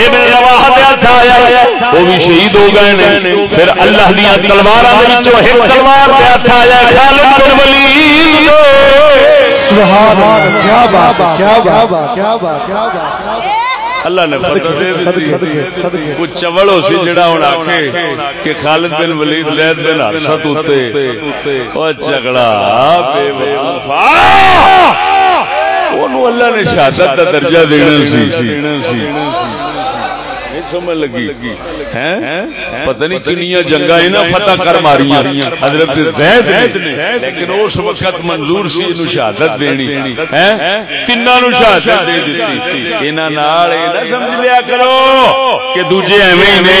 ابن رواحہ دے ہاتھ آیا وہ بھی شہید ہو گئے نے۔ پھر اللہ دیا تلوار ایک تلوار دے ہاتھ آیا خالد بن ولید۔ سبحان اللہ کیا بات کیا بات کیا بات کیا بات اللہ نے کچھ چوڑ ہو سی جڑا ہوں آخے کہ خالد بن ولید زید بن حرشت اتنے وہ جھگڑا اللہ نے شہادت کا درجہ دینا سی سمجھ لگی پتہ نہیں کنیا جنگا فتح کر ماری حضرت زید نے لیکن اس وقت منظور سی شہادت دینی تین شہادت دے نہ سمجھ لیا کرو کہ دوجے ایویں نے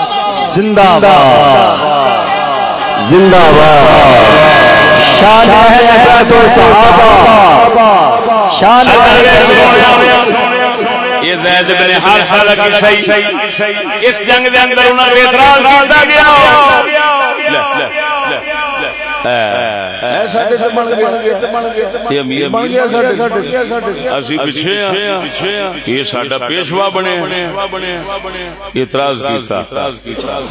زندہ باد۔ زندہ باد۔ شان ہے تو صحابہ۔ شان یہ زید بن حارثہ کا صحیح اس جنگ دے اندر انہاں اعتراض کیتا گیا۔ پیشوا بنے اعتراض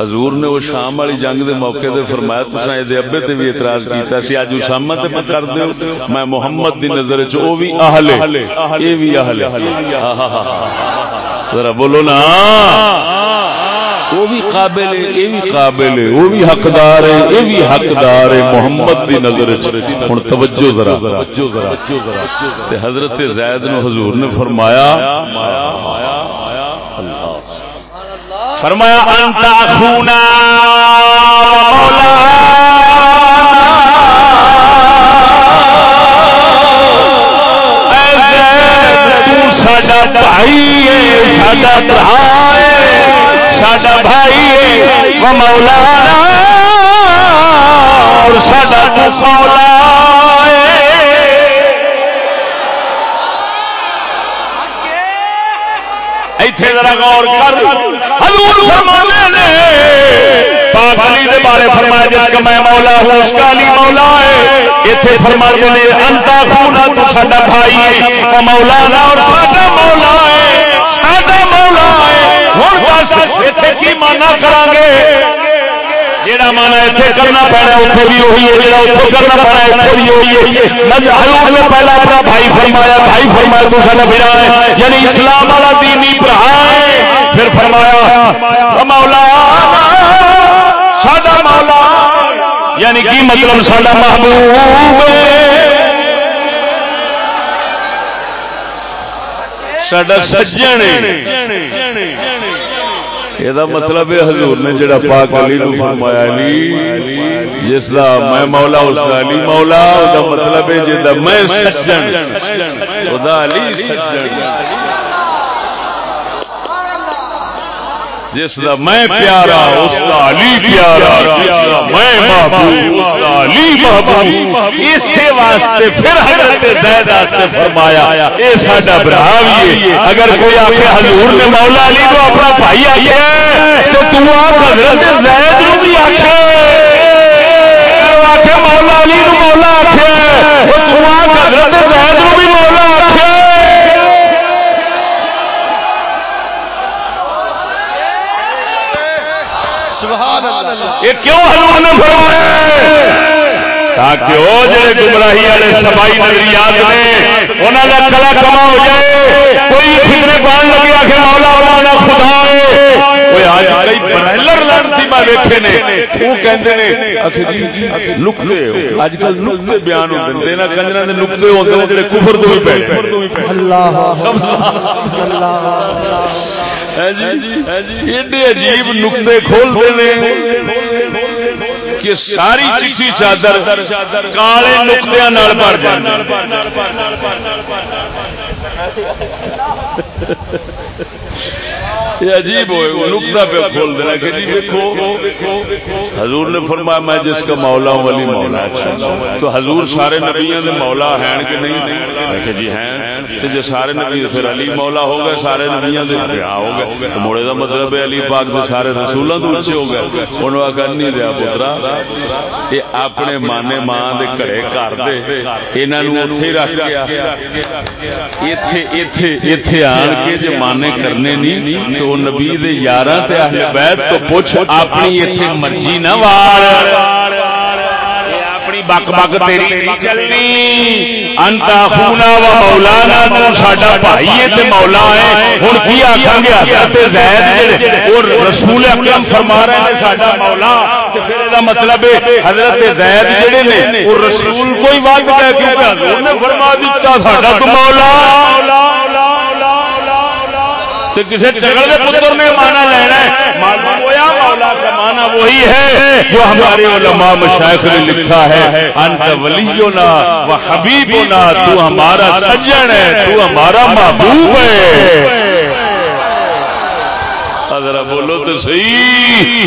حضور نے وہ شام والی جنگ دے موقع تے فرمایا تساں اے ابے تے بھی اعتراض کیتا سی اج اسامہ تے کر دیو میں محمد دی نظر وچ او بھی اہل اے بھی اہل ذرا بولو نا وہ بھی قابل ہے، یہ بھی قابل ہے، وہ بھی حقدار ہے، یہ بھی حقدار ہے، محمد دی نظر ہوں توجہ ذرا۔ حضرت زید نو حضور نے فرمایا فرمایا، انت اخونا مولانا۔ ساڈا بھائی ہے، ساڈا برا ساڈا بھائی وہ مولانا اور ساڈا مولا ایتھے ذرا غور کر۔ حضور فرمانے نے، پاک علی دے بارے فرمایا جس کا میں مولا ہوں، اس کا علی مولا ہے۔ ایتھے فرماتے نے، انتا خونا تو ساڈا بھائی ہے، وہ مولانا اور ساڈا مولا ہے۔ ساڈا مولا ہے۔ کی مانا کرا گے جہاں مانا اتنے کرنا اتنے بھی وہی ہے جہاں اتنے کرنا پینا اتنے بھی وہی ہے نے پہلا اپنا بھائی فرمایا بھائی فرمایا تو سارا ہے یعنی اسلام والا دینی برا ہے پھر فرمایا مولا ساڈا مولا یعنی کی مطلب ساڈا محبوب سڈا سجن یہ مطلب ہے حضور نے جڑا پاک علی نو فرمایا علی جس دا میں مولا اس دا علی مولا دا مطلب ہے جدا میں سجن او علی سجن جس دا میں پیارا، اس دا علی پیارا، میں محبوب اس دا علی محبوب اسی واسطے پھر حضرت زید واسطے فرمایا، اے ساڈا بھرا ہے اگر کوئی آکھے حضور نے مولا علی کو اپنا بھائی آکھے، تو تو آپ حضرت زید نو بھی آکھے آکھے۔ یہ کیوں حضور نے فرمایا تاکہ وہ جڑے گمراہی والے سبائی نظریات نے انہوں کا کلا کما ہو جائے کوئی فکر پان لگے آخر مولا والا خدا بیان ہوتے کفر دو ایڈے عجیب نقطے کھولتے ہیں کہ ساری چیٹھی چادر کالے نقطے بھر یہ عجیب ہوئے نقطہ پہ کھول دینا کہ جی دیکھو حضور نے فرمایا میں جس کا مولا ہوں، ولی مولا اچھا تو حضور سارے نبیوں کے مولا ہیں کہ نہیں؟ کہ جی ہیں۔ جی سارے نبی پھر علی مولا ہو گئے، سارے نبیوں کے ہاں ہو گئے۔ موڑے کا مطلب ہے علی پاک کے سارے رسولوں تو اچھے ہو گئے۔ انہوں کر نہیں دیا پترا یہ اپنے مانے ماں دے گھڑے گھر دے انہوں اتے رکھ گیا اتے آن کے جو مانے کرنے نہیں تو وہ نبی دے یاراں تے اہل بیت تو پوچھ اپنی ایتھے مرضی نہ وار۔ اپنی بک بک تیری نہیں چلنی۔ انتا خونا و مولانا تو ساڈا بھائی ہے تے مولا ہے۔ ہن کی آکھاں گے حضرت زید جڑے؟ اور رسول اکرم فرما رہے ہیں ساڈا مولا۔ تے پھر دا مطلب ہے حضرت زید جڑے نے وہ رسول کوئی وعدہ ہے کیونکہ حضور نے فرما دتا ساڈا تو مولا۔ تو کسی چگڑ کے پتر نے مانا لینا ہے۔ معلوم ہوا مولا کا مانا وہی ہے جو ہمارے علماء مشائخ نے لکھا ہے۔ انت ولینا و حبیبنا، تو ہمارا سجن ہے، تو ہمارا محبوب ہے۔ ذرا بولو تو صحیح۔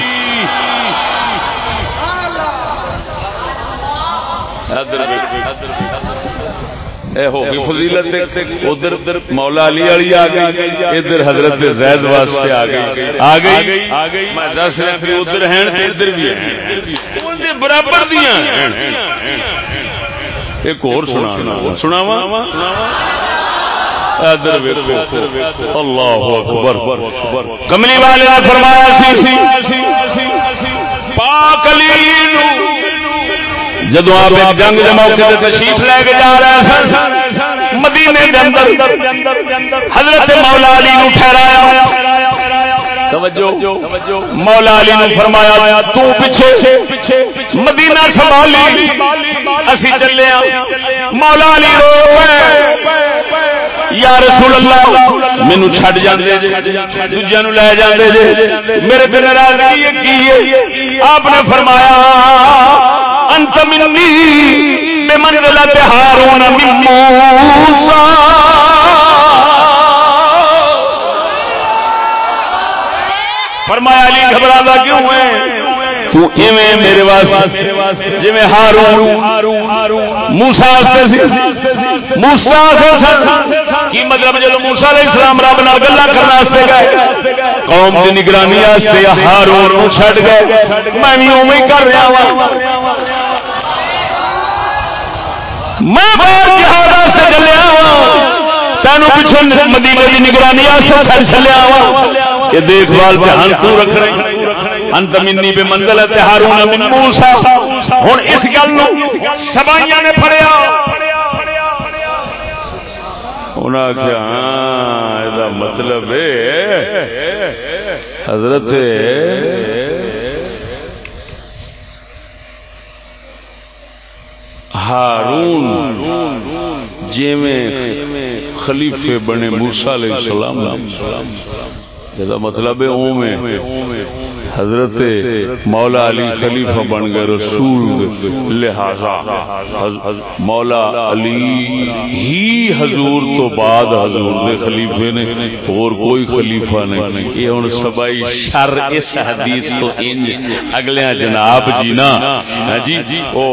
ادھر فضیلت ادھر ادھر مولا علی والی آ گئی ادھر حضرت زید واسطے آ گئی۔ آ گئی؟ آ گئی۔ میں دس رہا ادھر ہیں ادھر بھی ہیں۔ برابر ایک اور سنا سناوا اللہ اکبر۔ کملی والے نے فرمایا پاک علی جدو آپ جنگ کے موقع تشریف لے کے جا رہے سن، مدینے دے اندر حضرت مولا علی نو ٹھہرایا۔ مولا علی نے فرمایا، تو پیچھے مدینہ سنبھالی اسی چلے مولا علی رو یا رسول اللہ، مینو چھڈ جاندے جے دوجے نو لے جاندے جے۔ میرے تے ناراضگی کی ہے؟ آپ نے فرمایا انت منی بے بمنزلت هارون من موسى. فرمایا علی گھبرا کیوں ہے؟ تو ایویں میرے واسطے جی ہارون موسا موسا کی مطلب جب موسا علیہ السلام رب نال گلا کرنے گئے، قوم کی نگرانی ہارون چھڈ گئے۔ میں بھی اوے کر رہا وا میں باہر جہاد سے چلیا تینوں پچھوں مدینے کی نگرانی چڑ چلیا وا یہ دیکھ بھال دھیان تو رکھ رہے انت منی بے منزل ہے ہارون من موسا ہوں اس گل سبائیاں نے پڑیا انہیں آخیا ہاں مطلب حضرت ہارون جی میں خلیفے بنے موسا علیہ السلام۔ یہ مطلب ہے حضرت مولا علی خلیفہ بن گئے رسول لہذا۔ مولا علی ہی حضور تو بعد حضور دے خلیفے نے، اور کوئی خلیفہ نہیں۔ یہ ہن سبائی شر اس حدیث تو انج۔ اگلے جناب جی نا۔ ہاں جی؟ او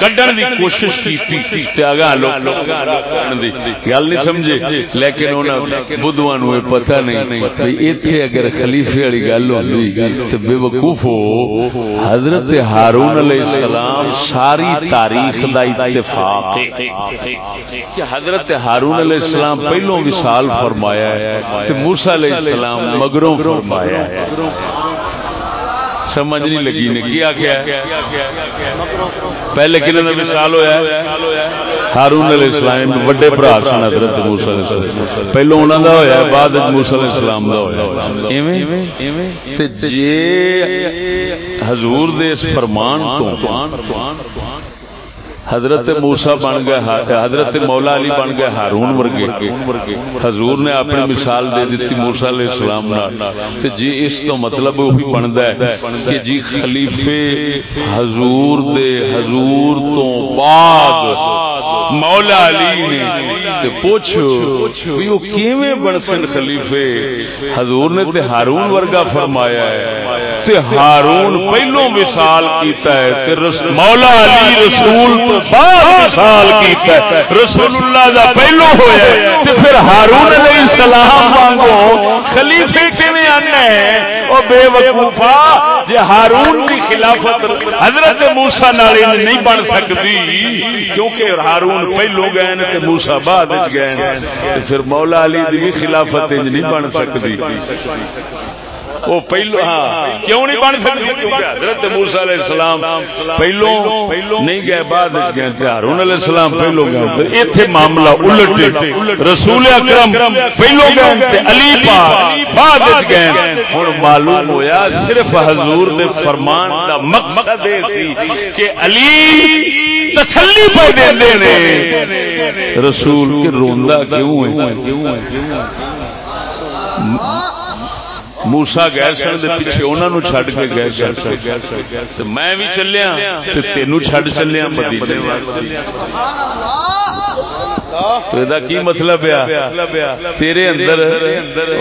کڈن دی کوشش کیتی تے اگا لوگ کڈن دی۔ گل نہیں سمجھے؟ لیکن انہاں بدھواں نو پتہ نہیں۔ ایتھے اگر خلیفے والی گل ہوندی بے وقوف ہو حضرت ہارون علیہ السلام ساری تاریخ دا اتفاق۔ کہ حضرت ہارون علیہ السلام پہلو وصال فرمایا ہے موسیٰ علیہ السلام مگروں فرمایا ہے۔ سمجھ نہیں لگی نے کیا کیا پہلے کا مثال ہوا ہارون علیہ السلام وڈے برا سن حضرت موسی علیہ السلام۔ پہلو انہاں دا ہویا بعد وچ موسی علیہ السلام دا ہویا ایویں؟ تے جے حضور دے اس فرمان تو حضرت موسا بن گئے حضرت مولا علی بن گئے ہارون ورگے۔ حضور نے اپنی مثال دے دیتی موسا علیہ السلام تے جی اس تو مطلب وہی بنتا ہے کہ جی خلیفے حضور دے حضور تو بعد مولا علی نے تے پوچھو بھی وہ کیویں بن سن خلیفے؟ حضور نے تے ہارون ورگا فرمایا ہے۔ تے ہارون پہلو مثال کیتا ہے۔ تے مولا علی رسول تو سال رسول اللہ دا پہلو ہوا پھر ہارون علیہ السلام وانگو خلیفے کیویں آنا ہے او بے وقوفا جے ہارون کی خلافت حضرت موسی نال نہیں بن سکتی کیونکہ ہارون پہلو گئے نے تے موسی بعد وچ گئے تے پھر مولا علی دی خلافت نہیں بن سکتی وہ پہلو ہاں کیوں نہیں بن سکتی؟ کیونکہ حضرت موسی علیہ السلام پہلو نہیں گئے بعد گئے ہارون علیہ السلام پہلو گئے۔ ایتھے معاملہ الٹ رسول اکرم پہلو گئے تے علی پاک بعد گئے ہن معلوم ہویا صرف حضور دے فرمان دا مقصد اے سی کہ علی تسلی پہ دیندے نے رسول کے روندا کیوں ہے؟ موسا گئے سن پیچھے انہوں نے چڈ کے گئے سن میں بھی چلیا تینوں چڈ چلیا مدینے تو کی مطلب تیرے اندر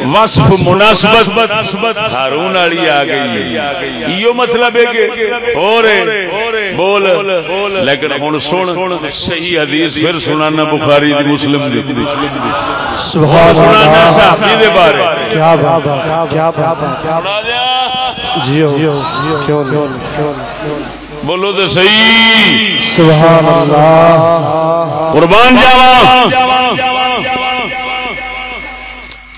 وصف مناسبت ہارون والی آ گئی یہ مطلب ہے کہ اور بول لیکن ہوں سن صحیح حدیث پھر سنانا بخاری دی مسلم دی سبحان اللہ بارے کیا بات کیا بات جیو کیوں نہیں بولو تو صحیح۔ سبحان اللہ۔ قربان جاوا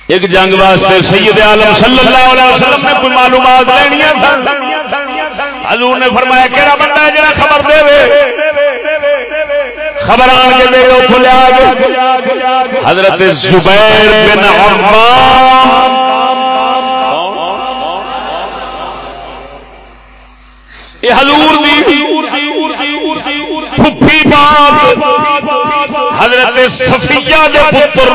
ایک جنگ واسطے سید عالم صلی اللہ علیہ وسلم نے کوئی معلومات لینی حضور نے فرمایا کہڑا بندہ ہے جڑا خبر دے خبر آن کے دے کھلیا حضرت زبیر بن عمام یہ حضور حضرت صفیہ دے پتر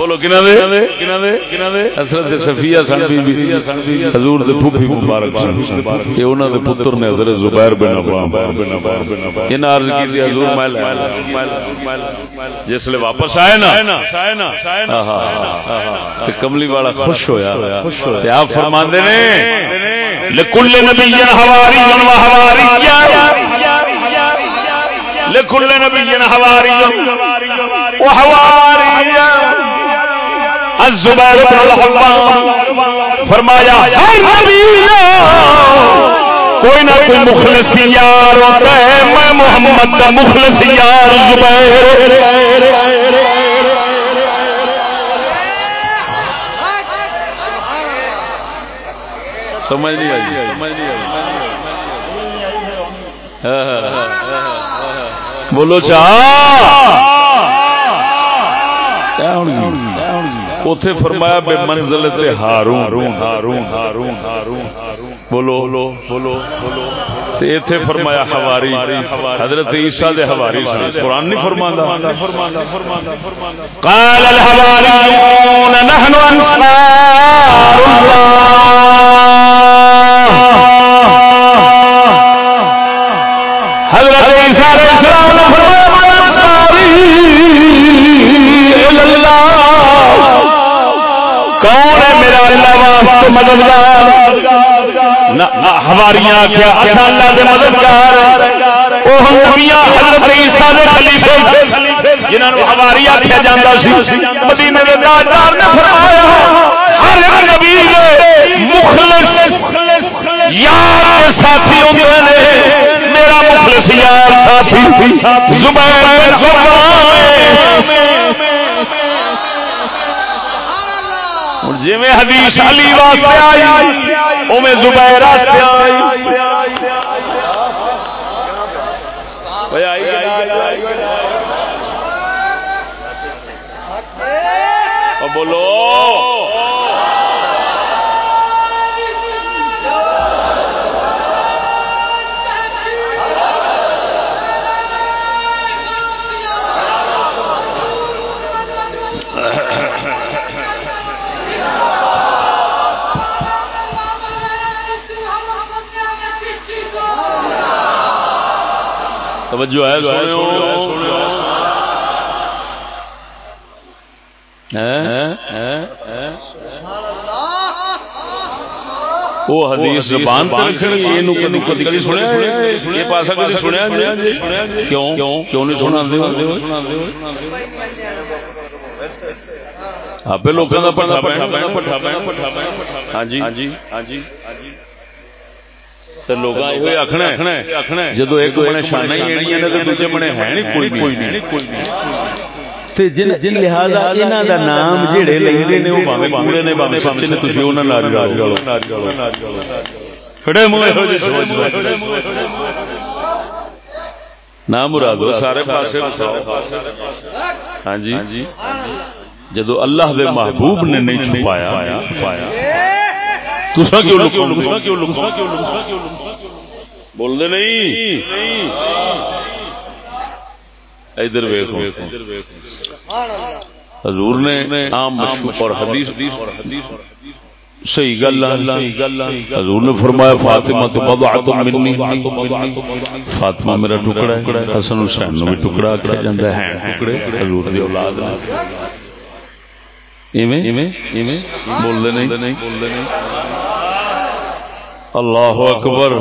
بولو، کنا دے؟ کنا دے؟ کنا دے؟ حضرت صفیہ سن بی بی، حضور دے پھوپھی مبارک سن۔ کہ انہاں دے پتر نے حضرت زبیر بن عوام۔ ان عرض کی تھی، حضور میں جس لے واپس آئے نا۔ تے کملی والا خوش ہویا۔ تے آپ فرماندے نے، لکل نبی حواری و حواری لکل نبی حواری و حواری الزبیر بن الحبان فرمایا ہر نبی کوئی نہ کوئی مخلص یار ہوتا ہے، میں محمد کا مخلص یار زبیر۔ سمجھ نہیں آئی۔ سمجھ نہیں آئی بولو چاہ اتے فرمایا بے منزل ہارون ہارون ہارون ہارون ہارون، بولو بولو بولو بولو اتے فرمایا ہواری حضرت عیسیٰ دے ہواری قرآن نہیں فرماندا؟ قال الحواریون نحن انصار اللہ۔ حضرت عیسیٰ مددگار۔ ہماری آخیا اللہ کے مددگار۔ وہ ہم نبیاں حضرت عیسیٰ دے خلیفے۔ جنہاں نو ہماری آخیا جاندا سی۔ مدینے دے تاجدار نے فرمایا، ہر نبی دے مخلص یار کے ساتھی ہوندے نے۔ میرا مخلص یار ساتھی زبیر بن جی میں حدیث علی واسطے آئی زبیر واسطے آئی توجہ ہے وہ حدیث زبان پر رکھنی اینو کدی کدی کدی سنیا یہ پاسا کدی سنیا کیوں کیوں نہیں سنا دے آپ لوگوں کا پٹھا پٹھا پٹھا ہاں جی ہاں جی ہاں جی جدو ایک بنے شانا دوجے بنے ہے جن جن لہذا انہاں دا نام جڑے لیندے نے او بھاویں پورے نے بھاویں سچے نے تسی انہاں نال رال کھڑے منہ ہو جے سوچ نام مرادو سارے پاسے ہاں جی جدو اللہ دے محبوب نے نہیں چھپایا بول نہیں۔ ادھر حضور نے عام اور حدیث صحیح گل حضور نے فرمایا فاطمہ تو بضعت منی فاطمہ میرا ٹکڑا ہے۔ حسن حسین نو بھی ٹکڑا جاندا ہے ٹکڑے۔ حضور دی اولاد بول نہیں اللہ اکبر۔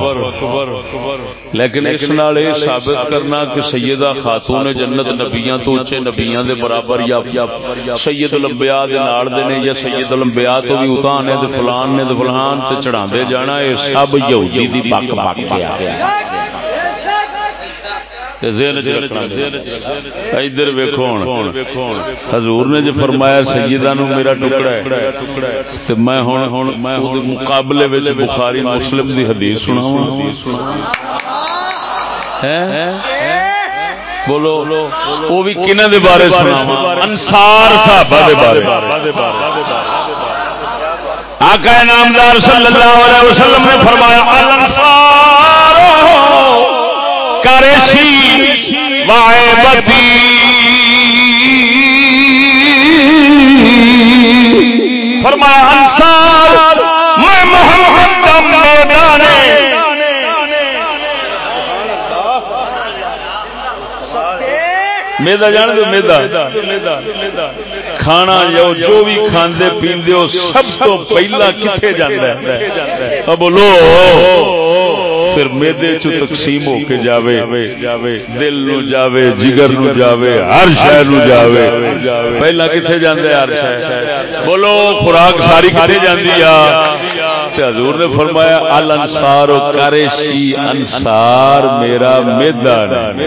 لیکن اس نال یہ ثابت کرنا کہ سیدہ خاتون جنت نبیاں تو اچے نبیاں دے برابر یا سید الانبیاء دے نال دے نے یا سید الانبیاء تو بھی اتاں نے تے فلان نے تے فلان تے چڑھاندے جانا اے سب یہودی دی بک بک پیا ادھر حضور نے جو فرمایا سیدہ نو میرا ٹکڑا ہے۔ میں مقابلے بخاری مسلم دی حدیث سنا بولو وہ بھی کنہ دے بارے سنا انسار صحابہ دے بارے۔ آقا نامدار صلی اللہ علیہ وسلم نے فرمایا الانصار! کرشی وائبتی فرمایا، انصار، میں محمد کا میدان میدا جان دو میدا کھانا جو جو بھی کھاندے پیندے ہو، سب تو پہلا کتنے جانا ہے۔ بولو۔ پھر میدے چ تقسیم ہو کے جاوے دل نو جاوے جگر نو جاوے ہر شہر نو جاوے پہلا کتنے جاندے ہر شہر۔ بولو خوراک ساری کھانے جاندی آ؟ حضور نے فرمایا ال انصار کرے شی انصار میرا میدان۔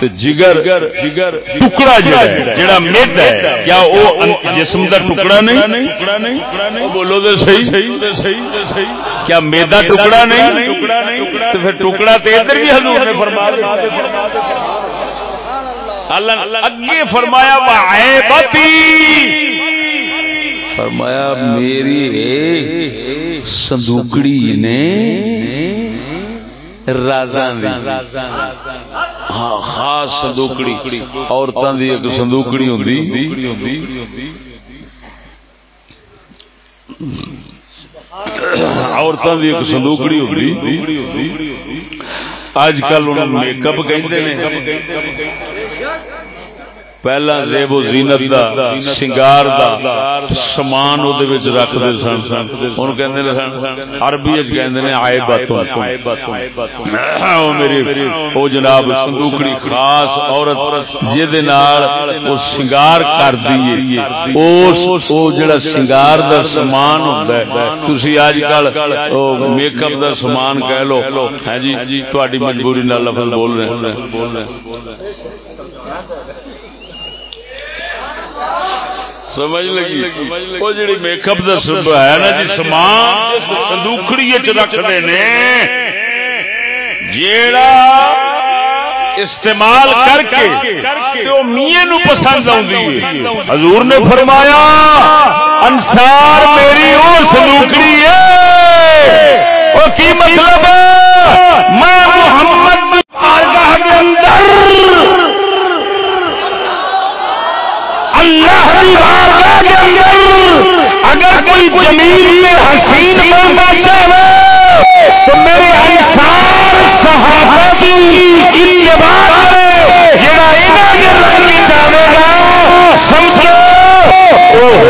جگر جگر ٹکڑا جڑا مد ہے۔ کیا وہ جسم کا ٹکڑا نہیں؟ بولو تو صحیح۔ صحیح کیا میدا ٹکڑا نہیں؟ تو پھر ٹکڑا تو ادھر بھی حضور نے فرمایا اگے فرمایا فرمایا میری سندوکڑی نے ہاں خاص صندوقڑی. عورتوں کی ایک صندوقڑی ہوں عورتوں کی ایک صندوقڑی ہوں اج کل میک اپ کہ پہلا زیب و زینت دا سنگار دا سامان او دے وچ رکھ دے سن اون کہندے نے سن عربی وچ کہندے نے عیباتوں او میری او جناب صندوقڑی خاص عورت جے دے نال او سنگار کر دی اس او جڑا سنگار دا سامان ہوندا ہے تسی اج کل او میک اپ دا سامان کہہ لو ہاں جی تہاڈی مجبوری نال لفظ بول رہے ہیں سمجھ لگی؟ وہ جڑی میک اپ ہے نا جی سامان جس صندوقڑی چ رکھتے نے۔ جیڑا استعمال کر کے تو میے نو پسند آئی حضور نے فرمایا انسار میری وہ صندوقڑی ہے۔ وہ کی مطلب میں محمد کے اندر اللہ کی بارگاہ کے اندر اگر کوئی زمین میں حسین بننا چاہے تو میرے انسان صحابہ کی اتباع جڑا گا، سمجھو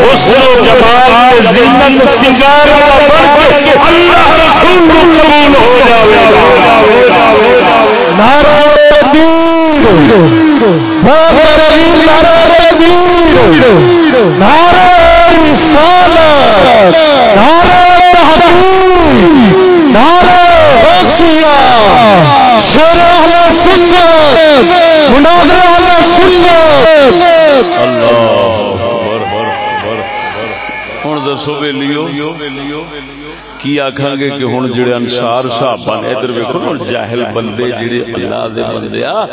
حسن و جمال کے سنگار بن کے اللہ رسول قبول ہو جاوے گا۔ نعرہ تکبیر نعرہ ہوں دسو ویلیو۔ کی آخا گے کہ ہوں جڑے انسار صاحب نے ادھر ویکو نا، جاہل بندے، جڑے اللہ دے بندے آ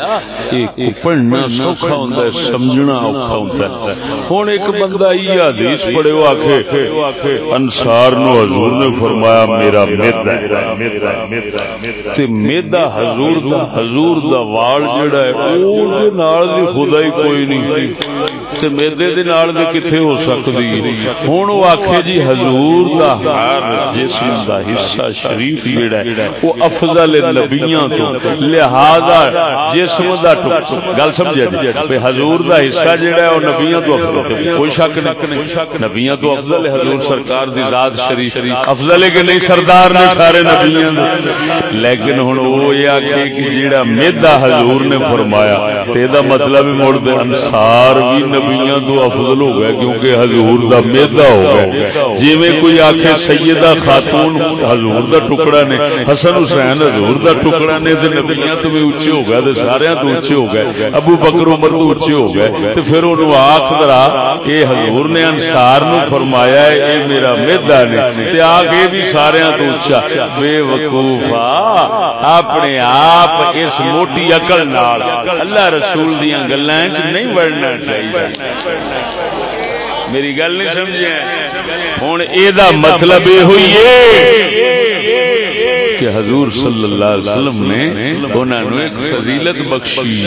پڑھنا سوکھا ہوتا ہے، سمجھنا اوکھا ہوتا ہے۔ ہوں ایک بندہ یہ حدیث پڑھے، وہ آخے انسار نو حضور نے فرمایا، میرا میدا تے میدا حضور دا حضور دا وال جڑا ہے او دے نال دی خدائی کوئی نہیں۔ تے میدے دے نال دے کتھے ہو سکدی۔ ہن او آکھے جی حضور دا ہر جسم دا حصہ شریف جڑا ہے، او افضل نبیاں تو، لہذا جسم دا گل سمجھا جی بے حضور دا حصہ جڑا ہے، او نبیاں تو افضل ہے۔ کوئی شک نہیں۔ نبیاں تو افضل ہے حضور سرکار دی ذات شریف۔ افضل ہے کہ نہیں سردار نے سارے نبیاں لیکن ہن او یہ آکھے کہ جڑا میدا حضور نے فرمایا، تے دا مطلب مڑ دے انصار بھی نبیاں تو افضل ہو گئے کیونکہ حضور دا میدا ہو گئے۔ جویں کوئی آکھے سیدہ خاتون حضور دا ٹکڑا نے، حسن حسین حضور دا ٹکڑا نے، تے نبیاں تو بھی اونچے ہو گئے، تے سارے تو اونچے ہو گئے۔ ابو بکر عمر تو اونچے ہو گئے۔ تے پھر انہوں آکھ درا اے حضور نے انصار نو فرمایا ہے، اے میرا میدا نے۔ تے آگے بھی سارے تو اونچا۔ بے وقوفا اپنے آپ اس موٹی عقل نال اللہ رسول دیاں گلاں نہیں بڑھنا چاہیے۔ میری گل نہیں سمجھے ہوں یہ مطلب یہ ہوئی ہے کہ حضور صلی اللہ علیہ وسلم نے انہوں نے ایک فضیلت بخشی۔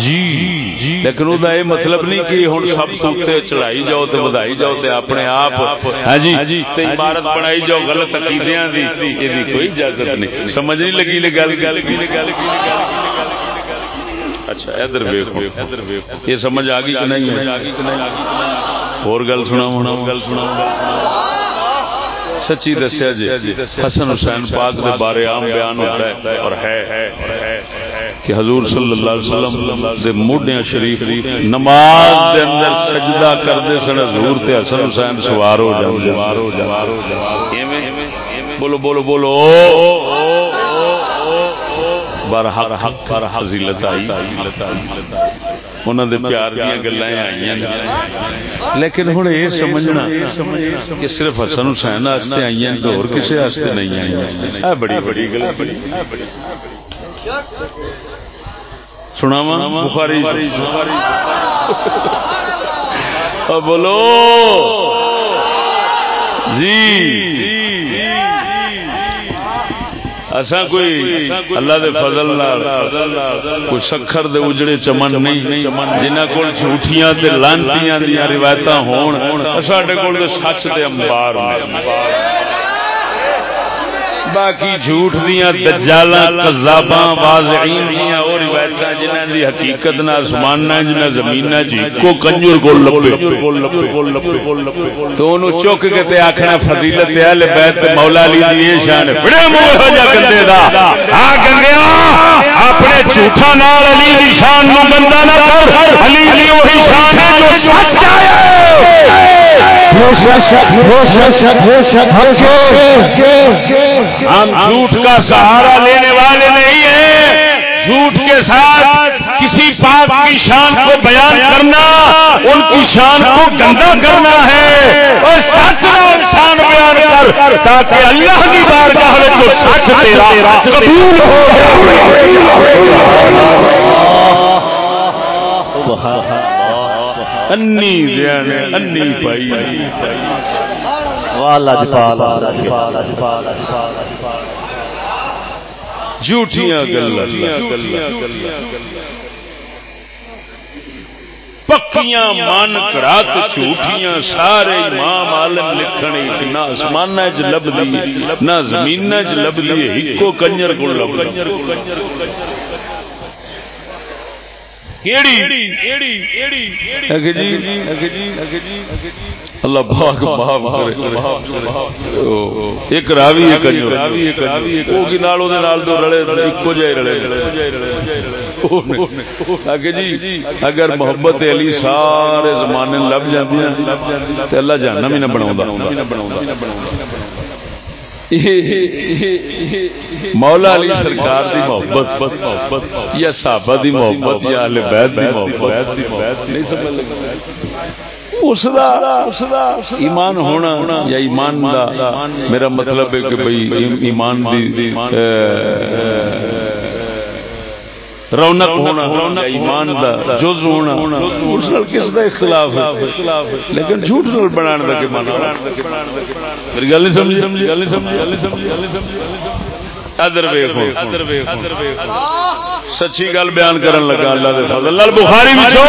جی۔ لیکن وہ یہ مطلب نہیں کہ ہوں سب سوتے چڑھائی جاؤ تے بدائی جاؤ تے اپنے آپ ہاں جی۔ تے عمارت بنائی جاؤ غلط عقیدیاں دی۔ یہ کوئی اجازت نہیں۔ سمجھ نہیں لگی گل گل گل گل۔ اچھا ادھر ویکھو۔ یہ سمجھ آ گئی کہ نہیں؟ اور گل سنا گل سنا سچی دسیا جی حسن حسین پاک دے بارے عام بیان ہوتا ہے اور ہے کہ حضور صلی اللہ علیہ وسلم دے موڈیاں شریف نماز دے اندر سجدہ کردے سن، حضور تے حسن حسین سوار ہو جاندے سوار ہو جاندے بولو بولو بولو۔ بار حق پر حضیلت آئی۔ انہوں دے پیار دیا گلائیں آئی ہیں لیکن ہوں یہ سمجھنا کہ صرف حسن حسین آستے آئی ہیں تو اور کسی آستے نہیں آئی ہیں بڑی بڑی گل سناوا بخاری بولو۔ جی۔ اسا کوئی اللہ دے فضل نال کوئی سکھر دے اجڑے چمن نہیں جنہ کول جھوٹیاں تے لانتیاں دیاں روایتاں ہون ساڈے کول تے سچ دے انبار نے باقی جھوٹ دیاں دجالاں کذاباں واضعین دیاں روایتاں جنہاں دی حقیقت نہ آسمان نہ زمین نہ جی کو کنجر لپے تو انو چوک کے تے آکھنا فضیلت اہل بیت مولا علی دی یہ شان۔ ہے بڑے ہو جا گندے دا۔ گندیا اپنے جھوٹا نال علی دی شان نو گندا نہ کر۔ علی دی وہی شان ہے جو سچ ہے۔ ہم جھوٹ کا سہارا لینے والے نہیں ہیں۔ جھوٹ کے ساتھ کسی پاک کی شان کو بیان کرنا، ان کی شان کو گندا کرنا ہے۔ اور سچ نال شان بیان کر، تاکہ اللہ کی بارگاہ میں جو سچ تیرا قبول ہو۔ انی دیانے انی پائی والا جھوٹیاں پکیاں من کرات جھوٹیاں سارے امام عالم لکھن نہ آسمان چ لب دی نہ زمین چ لب دی ایکو کنجر کو لب جی، اللہ پاک معاف کرے۔ ایک راوی ہے او کی نال، او دے نال دو رلے اکو جے رلے۔ اگے جی اگر محبت علی سارے زمانے لب جاندی ہیں تے اللہ جہنم ہی نہ بناوندا مولا علی سرکار دی محبت یا صحابہ دی محبت یا اہل بیت دی محبت۔ نہیں سمجھ اس دا ایمان ہونا یا ایمان دا میرا مطلب ہے کہ بھئی ایمان دی رونق ہونا ایمان دا جز ہونا۔ اس نال کس دا اختلاف ہے؟ لیکن جھوٹ نال بنان دا کہ مانا میری گل نہیں سمجھی؟ گل نہیں سمجھی گل نہیں سمجھی گل نہیں سمجھی۔ ادر ویکھو۔ ادر ویکھو۔ سچی گل بیان کرن لگا اللہ دے فضل۔ اللہ بخاری وچوں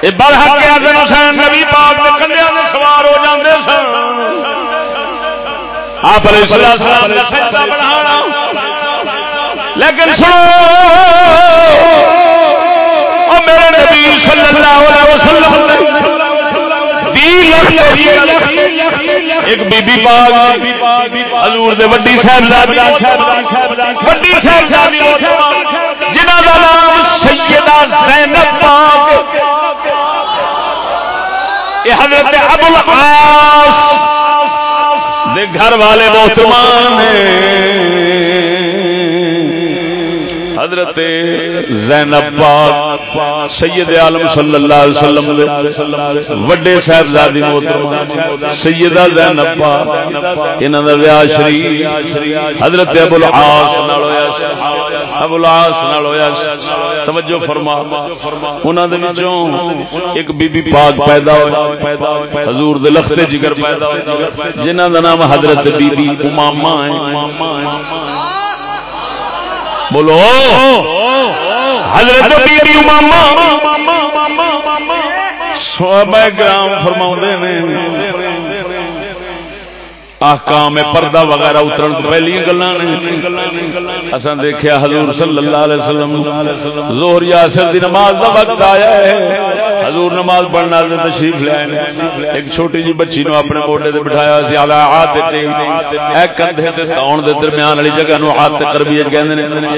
اے برحق اعظم حسین نبی پاک دے کنڈیاں تے سوار ہو جاندے سن۔ آپ علیہ السلام سجدہ بڑھانا لیکن سنو، اور میرے نبی صلی اللہ علیہ وسلم ایک بی بی پاک حضور دے وڈی صاحبزادی وڈی صاحبزادی جنہاں دا نام سیدہ زینب پاک۔ یہ حضرت ابو العاص دے گھر والے محترمان حضرت زینب پاک، سید عالم صلی اللہ علیہ وسلم وڈے صاحبزادی محترم سیدہ زینب پاک، انہاں دا ویاہ شریف، حضرت ابو العاص نال ہویا ابو العاص نال ہویا توجہ فرما، انہاں دے وچوں ایک بی بی پاک پیدا ہوئی حضور دے لخت جگر پیدا ہوئی جنہاں دا نام حضرت بی بی امامہ ہے بولو۔ حضرت بی بی امامہ۔ صحابہ کرام نے۔ احکام پردہ وغیرہ اترن تو پہلی گلاں نے۔ اساں دیکھیا حضور صلی اللہ علیہ وسلم ظہر یا عصر دی نماز دا وقت آیا ہے۔ حضور نماز پڑھنا دے تشریف لے آئے ایک چھوٹی جی بچی نو اپنے موڈے تے بٹھایا سی اعلی عادت اے کندھے تے تاؤن دے درمیان والی جگہ نو عادت تربیت کہندے نے۔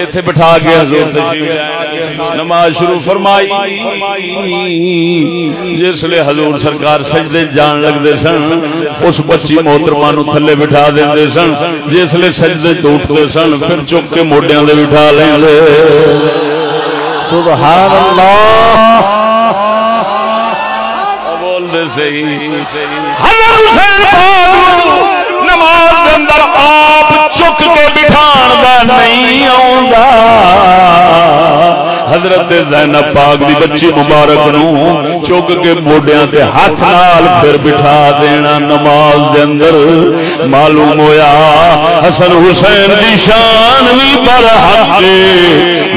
ایتھے بٹھا کے حضور تشریف نماز شروع فرمائی۔ جس لے حضور سرکار سجدے جان لگ دے سن، اس بچی موت محترمہ نو تھلے بٹھا دے سن۔ جس سجدے تو اٹھتے سن، پھر چک کے موڈیاں دے بٹھا لیں سبحان اللہ۔ نماز اندر آپ چک کے بٹھان دا نہیں آ حضرت زینب پاک دی بچی مبارک نو چک کے موڈیاں تے ہاتھ نال پھر بٹھا دینا نماز دے اندر۔ معلوم ہویا حسن حسین دی شان بھی پر حق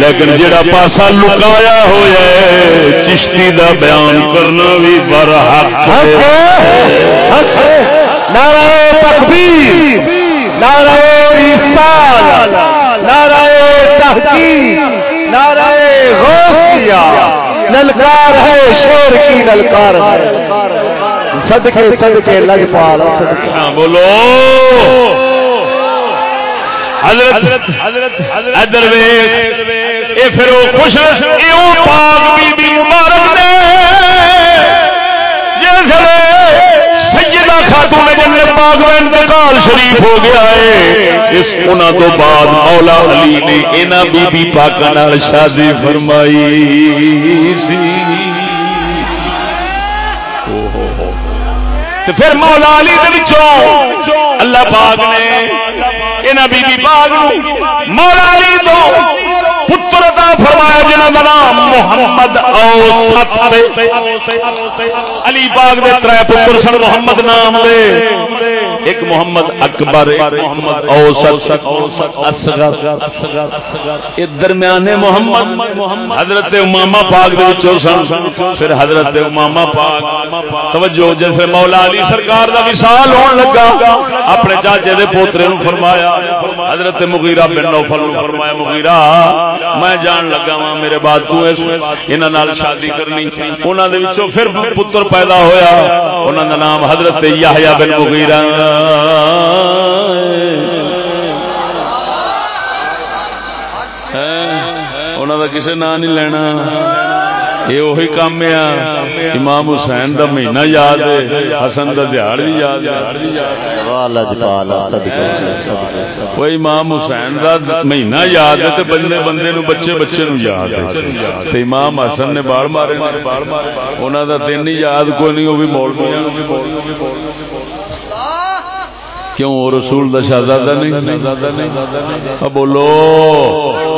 لیکن جڑا پاسا لکایا ہوا ہے، چشتی دا بیان کرنا بھی پر حق ہے۔ نعرہ تکبیر، نعرہ رسال نعرہ تحقیق۔ نعرہ غوثیہ للکار ہے شیر کی للکار ہے۔ صدقے صدقے لگ پال بولو۔ حضرت حضرت ادر اے پھر وہ خوش ایو پاک بی بی مبارک نے سیدہ خاتون جنت پاک میں انتقال شریف ہو گیا ہے، اس انہاں تو بعد مولا علی نے انہاں بی بی پاکاں نال شادی فرمائی سی۔ پھر مولا علی دے وچوں اللہ پاک نے انہاں بی بی پاک مولا علی تو پتر عطا فرمایا جنہاں دا نام محمد اوسط علی پاک دے ترے پتر سن محمد نام دے۔ ایک محمد اکبر، ایک محمد اوسط اصغر یہ درمیانے محمد۔ حضرت امامہ پاک دے وچوں سن۔ پھر حضرت امامہ پاک۔ توجہ، جیسے مولا علی سرکار دا وصال ہون لگا، اپنے چاچے دے پوترے نو فرمایا حضرت مغیرہ بن نوفل نو فرمایا مغیرہ میں جان لگا وا میرے بعد تو اس انہاں نال شادی کرنی۔ انہاں دے وچوں پھر پتر پیدا ہویا۔ انہاں دا نام حضرت یحییٰ بن مغیرہ۔ انہاں دا کسے نام نہیں لینا۔ یہ وہی کام ہے۔ امام حسین دا مہینہ یاد ہے حسن دا دیہڑ بھی یاد وہ امام حسین دا مہینہ یاد ہے تو بندے بندے نو بچے بچے نو یاد ہے۔ تو امام حسن نے بال مارے انہوں دا دن ہی یاد کوئی نہیں وہ بھی مول کیوں؟ رسول دا شہزادہ نہیں۔ بولو۔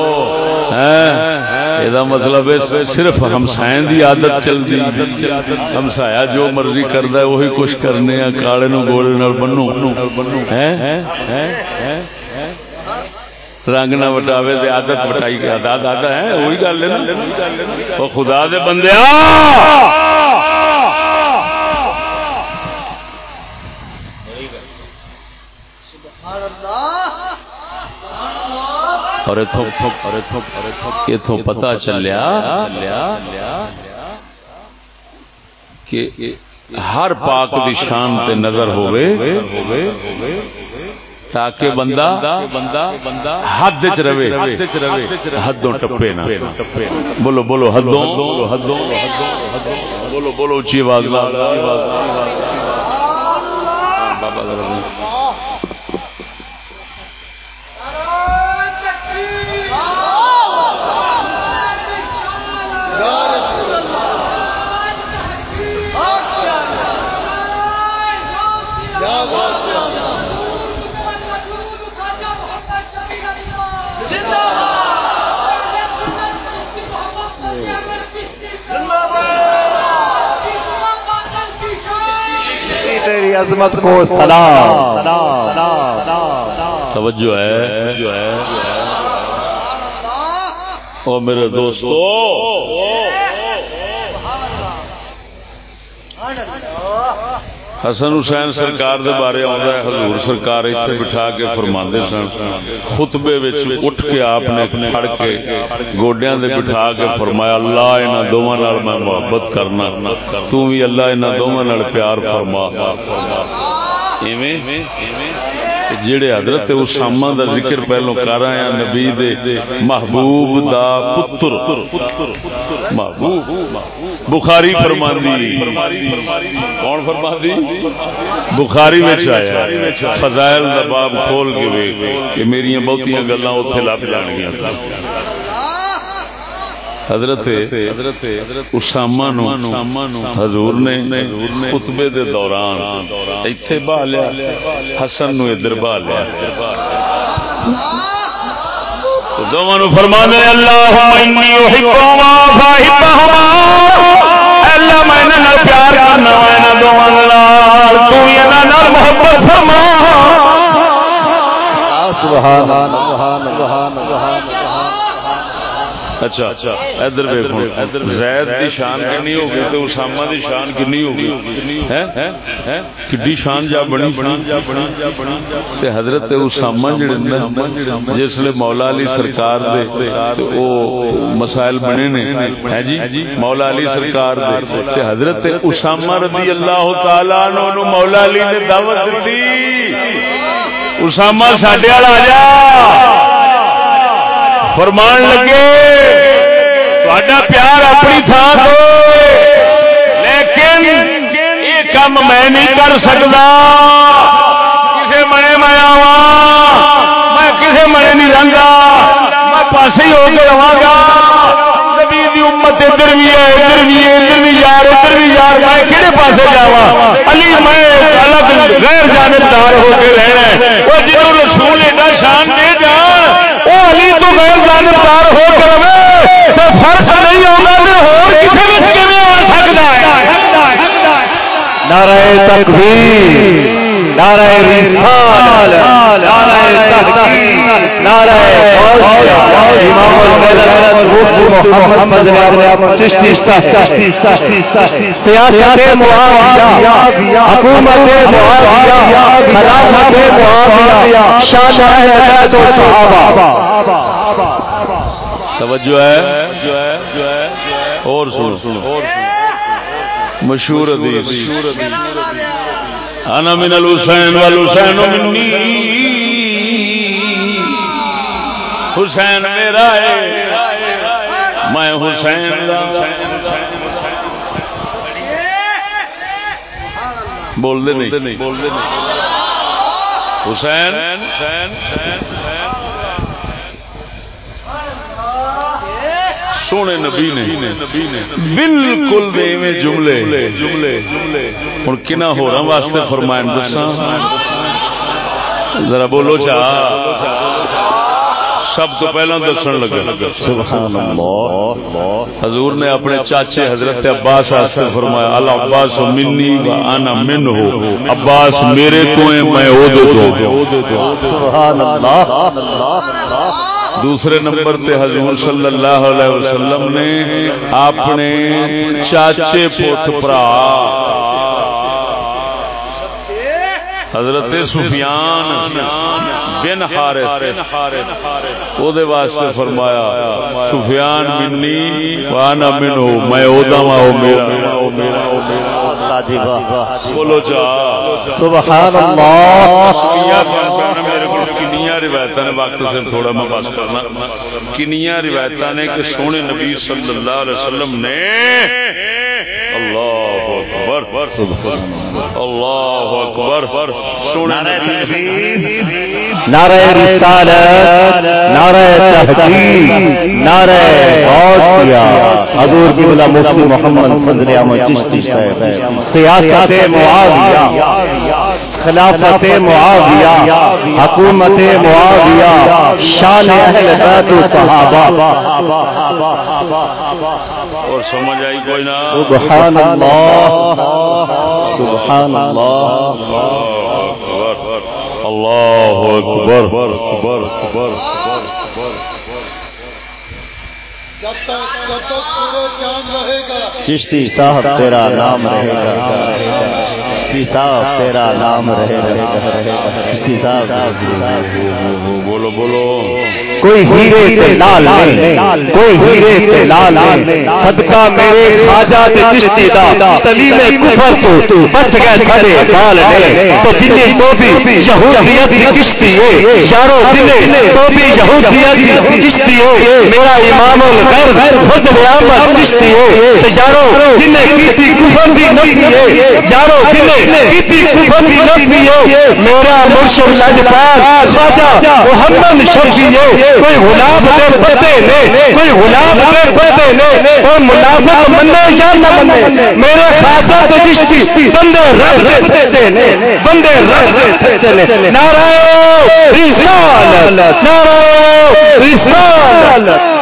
یہ مطلب صرف ہمسائن دی عادت چل چلتی ہمسایا جو مرضی کرتا ہے وہی کچھ کرنے کالے نو گولے بنو رنگ نہ وٹاوے تے عادت وٹائی کے عادت دادا ہے وہی گل ہے نا وہ خدا دے بندیاں اور اتوں پتا چلیا کہ ہر پاک دی شان تے نظر ہوئے تاکہ بندہ بندہ بندہ حد چ رہے، حدوں ٹپے نہ۔ بولو بولو حدوں حدوں بولو بولو اچھی آواز بابا۔ عظمت کو سلام۔ توجہ ہے۔ او میرے دوستو حسن حسین سرکار دے بارے آتا ہے، حضور سرکار اتنے بٹھا کے فرما سن۔ خطبے اٹھ کے آپ نے کھڑ کے گوڈیا دے بٹھا کے فرمایا، اللہ انہوں دونوں میں محبت کرنا، تو بھی اللہ انہوں دونوں پیار فرما۔ ایویں؟ جڑے حضرت اسامہ دا ذکر پہلو کر رہے ہیں، نبی دے محبوب دا پتر۔ محبوب۔ بخاری فرماندی۔ کون فرماندی؟ بخاری وچ آیا فضائل دا باب کھول کے کہ میری بہتیاں گلاں اوتھے لب جان گیاں حضرت حضرت اسامہ نو حضور نے خطبے دے دوران ایتھے بہ لیا، حسن نو ادھر بہ لیا۔ دونوں نو فرما دے، اللہ انی احبہما فاحبہما اللہ میں انہاں پیار کرنا انہاں دونوں نال تو انہاں نال محبت فرما۔ سبحان سبحان اللہ سبحان اللہ۔ اچھا ادھر ویکھو زید دی شان کنی ہوگی تے اسامہ دی شان کنی ہوگی۔ ہیں؟ کڈی شان جا بنی؟ بنی؟ تے حضرت اسامہ جڑے نا جس لے مولا علی سرکار دے او مسائل بنے نے۔ ہیں جی؟ مولا علی سرکار دے۔ تے حضرت اسامہ رضی اللہ تعالی عنہ نو مولا علی نے دعوت دتی۔ اسامہ ساڈے والا آ جا۔ فرمان لگے پیار اپنی تھان لیکن یہ کم میں نہیں کر سکتا. کسے منے میں آوا میں کسے منے نہیں رہا میں پاسے ہی ہو کے رہا گا۔ نبی دی امت ادھر بھی ہے، ادھر بھی ہے، ادھر بھی یار، ادھر بھی یار، میں کہڑے پاسے جاوا علی میں الگ غیر جانبدار ہو کے رہنا ہے۔ وہ جنہوں رسول ایڈا شان دے جان تو غیر جانبدار ہو کر تو فرق نہیں آتا تو ہو کسی بھی آ سکتا ہے نعرہ تکبیر نعرہ رسال نعرہ تحقیق نعرہ امام مفتی محمد چشتی سیاست معاویہ حکومت معاویہ خلافت معاویہ شان اہل بیت الصحابہ توجہ ہے؟ اور سن سن مشہور حدیث۔ انا من الحسین والحسین منی. حسین میرا ہے. میں حسین بول دے نہیں. حسین. سونے نبی نے بالکل جملے جملے۔ ہوں کنا ہو رہا واسطے فرمائن دساں۔ ذرا بولو چاہ سب تو پہلا دسن لگا۔ سبحان اللہ۔ حضور نے اپنے چاچے حضرت عباس واسطے فرمایا اللہ عباس منی و انا من ہو عباس میرے تو ہیں میں او دے تو سبحان اللہ۔ دوسرے نمبر پہ حضور صلی اللہ علیہ وسلم نے اپنے چاچے پوت پرا۔ حضرت سفیان بن حارث او دے واسطے فرمایا سفیان منی وانا منو میں او دا وا او میرا۔ بولو جا۔ سبحان اللہ۔ روایتاں نے وقت سے تھوڑا میں بس کرنا۔ کنیاں روایتاں نے کہ سونے نبی صلی اللہ علیہ وسلم نے اللہ اکبر اللہ اکبر سونے نعرہ رسالت نعرہ تحقیق نعرہ غوثیہ۔ حضور قبلہ مفتی محمد فضل احمد چشتی صاحب سیاست معاویہ خلافت معاویہ حکومت معاویہ شان اہل بیت الصحابہ اور سمجھ آئی کوئی نہ؟ سبحان اللہ سبحان اللہ اللہ اکبر اکبر اکبر چشتی صاحب تیرا نام رہے گا۔ صاحب تیرا نام رہے گا چشتی صاحب بولو بولو۔ کوئی ہیرے تے لال نہیں۔ کوئی ہیرے تے لال نہیں۔ صدقہ میرے خواجہ تے چشتی دا۔ تلیم کفر تو بچ گئے سارے بال نے تو جنہیں تو بھی یہودیت کی کشتی ہے۔ یارو جنہیں تو بھی یہودیت کی کشتی ہے۔ میرا امام الغیر خود قیامت کشتی ہے۔ تو یارو جنہیں کیتی کفر بھی نفی ہے۔ یارو جنہیں کیتی کفر بھی نفی ہے۔ میرا مرشد لجپال خواجہ محمد ہے۔ کوئی غلام دے پتے نے کوئی غلام دے پتے نے منافق مننے یا نہ میرے خاصا تو چشتی بندے رہ رہتے نے بندے رہ رہتے نے رسالت۔ رسالت۔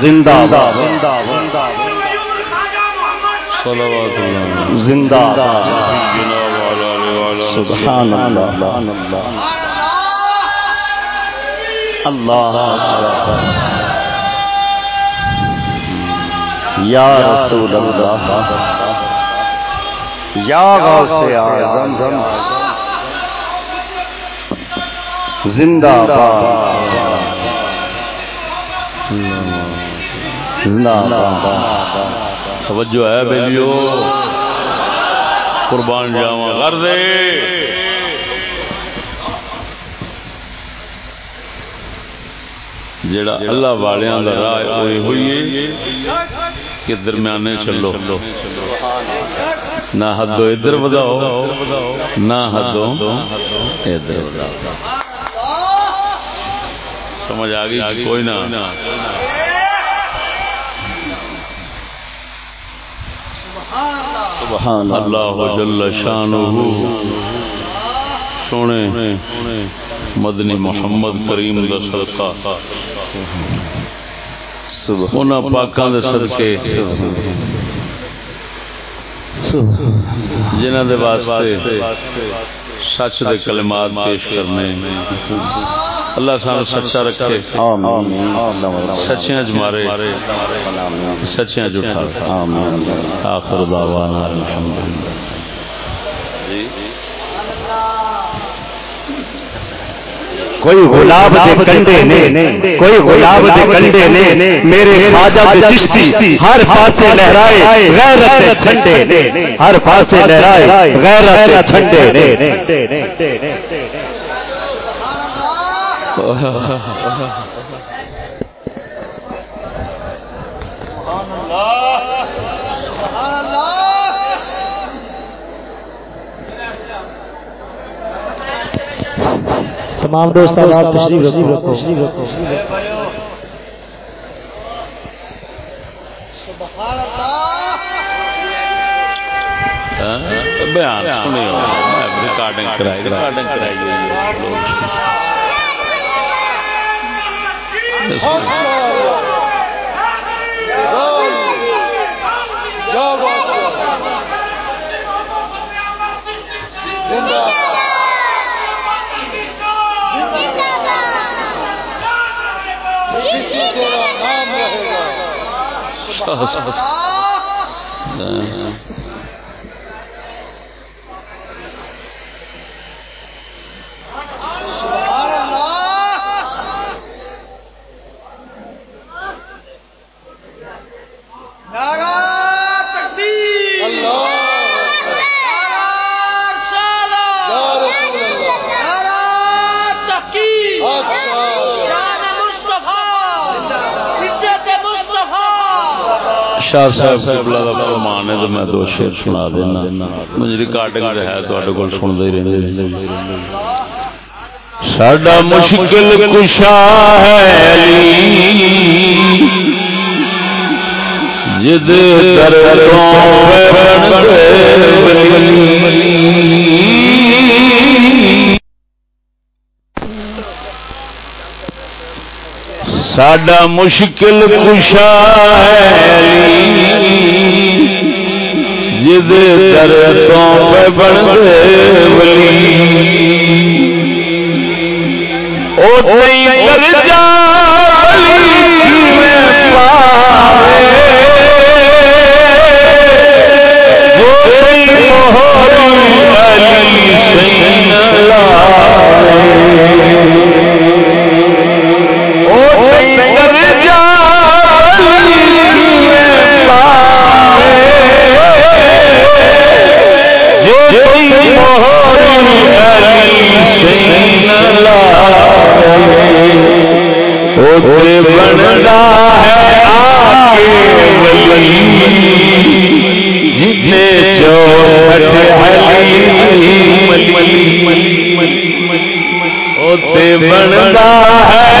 زندہ باد۔ زندہ والا سبحان اللہ۔ اللہ۔ یا رسول اللہ۔ یا غوث اعظم۔ زندہ باد۔ زندہ باد۔ توجہ ہے بیلیو قربان جاواں کر دے جڑا اللہ والیاں دا راہ ہوئی ہوئی کہ درمیانے چلو۔ نہ حدو ادھر وداؤ، نہ حدو ادھر وداؤ۔ سمجھ آ گئی کوئی نہ۔ سبحان اللہ جل شانہ سونے مدنی محمد کریم دا صدقہ۔ انہاں پاکاں دے صدقے۔ جنہاں دے واسطے۔ سچ دے کلمات پیش کرنے۔ اللہ سان سچا رکھے۔ سچیاں جمارے سچیاں جٹھا آخر دعوانا الحمدللہ۔ کوئی غلاب دے کنڈے نے کوئی غلاب دے کنڈے نے میرے خواجہ چشتی ہر پاسے لہرائے غیرت ٹھنڈے نے ہر پاسے لہرائے غیرت ٹھنڈے نے تمام دوست آپ تشریف رکھو. بیان سنیو. ریکارڈنگ کرائی. ریکارڈنگ کرائی اللہ۔ شاہ صاحب قبلہ دا فرمان ہے تو میں دو شعر سنا دینا۔ مجھے جی ریکارڈنگ جو ہے تواڈے کول سندا ہی رہندے ساڈا مشکل کشا ہے علی۔ جد دردوں بن گئے ساڈا مشکل کشا ہے جد ولی۔ او بنتا ہے جتنے چوتے بنتا ہے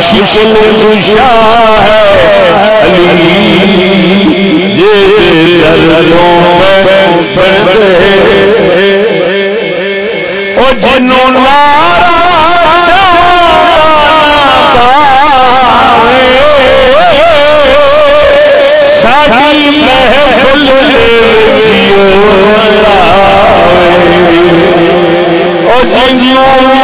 مشکل خوشا ہے۔ علی جے دروں او جنوں نارا محفل جیو او جنوں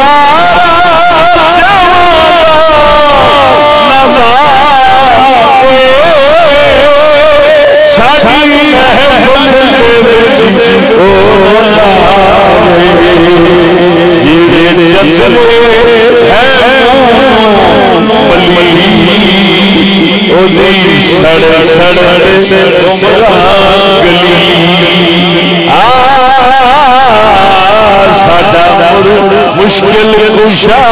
مشکل کشا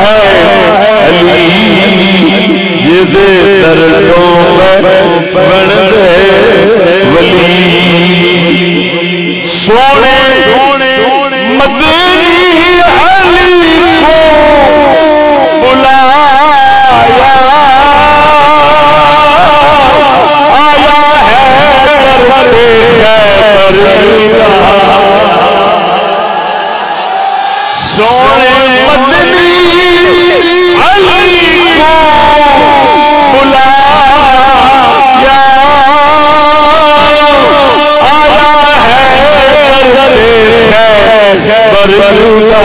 ہے یہ دردوں بن ولی سونے مدنی علی کو بلایا آیا ہے ہے برلایا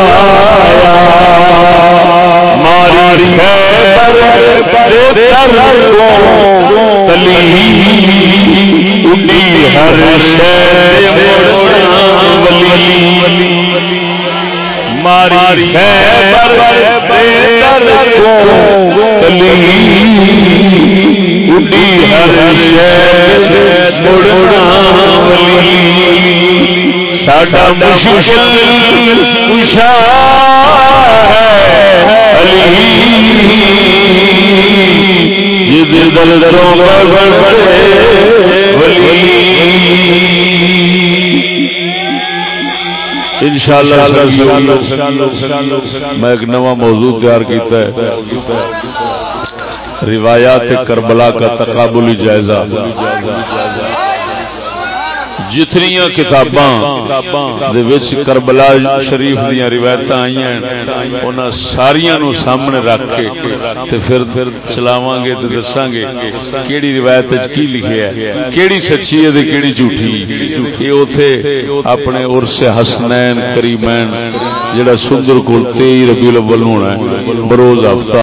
ماری ہے تلی ہر ولی ماری ہے ساڈا مشکل کشا علی جد دل دروں ان شاء اللہ میں ایک نواں موضوع تیار کیتا ہے روایات کربلا کا تقابلی جائزہ جتنی کتاباں کربلا شریف دیا روایت آئی ان ساریا نو سامنے رکھ کے تے پھر پھر چلاو گے تو دسا گے کہڑی روایت کی لکھے ہے کہڑی سچی ہے کہڑی جھوٹھی یہ اتے اپنے ارس حسنین کریمین، جڑا سندر کول تئی ربی الاول ہونا ہے، بروز ہفتہ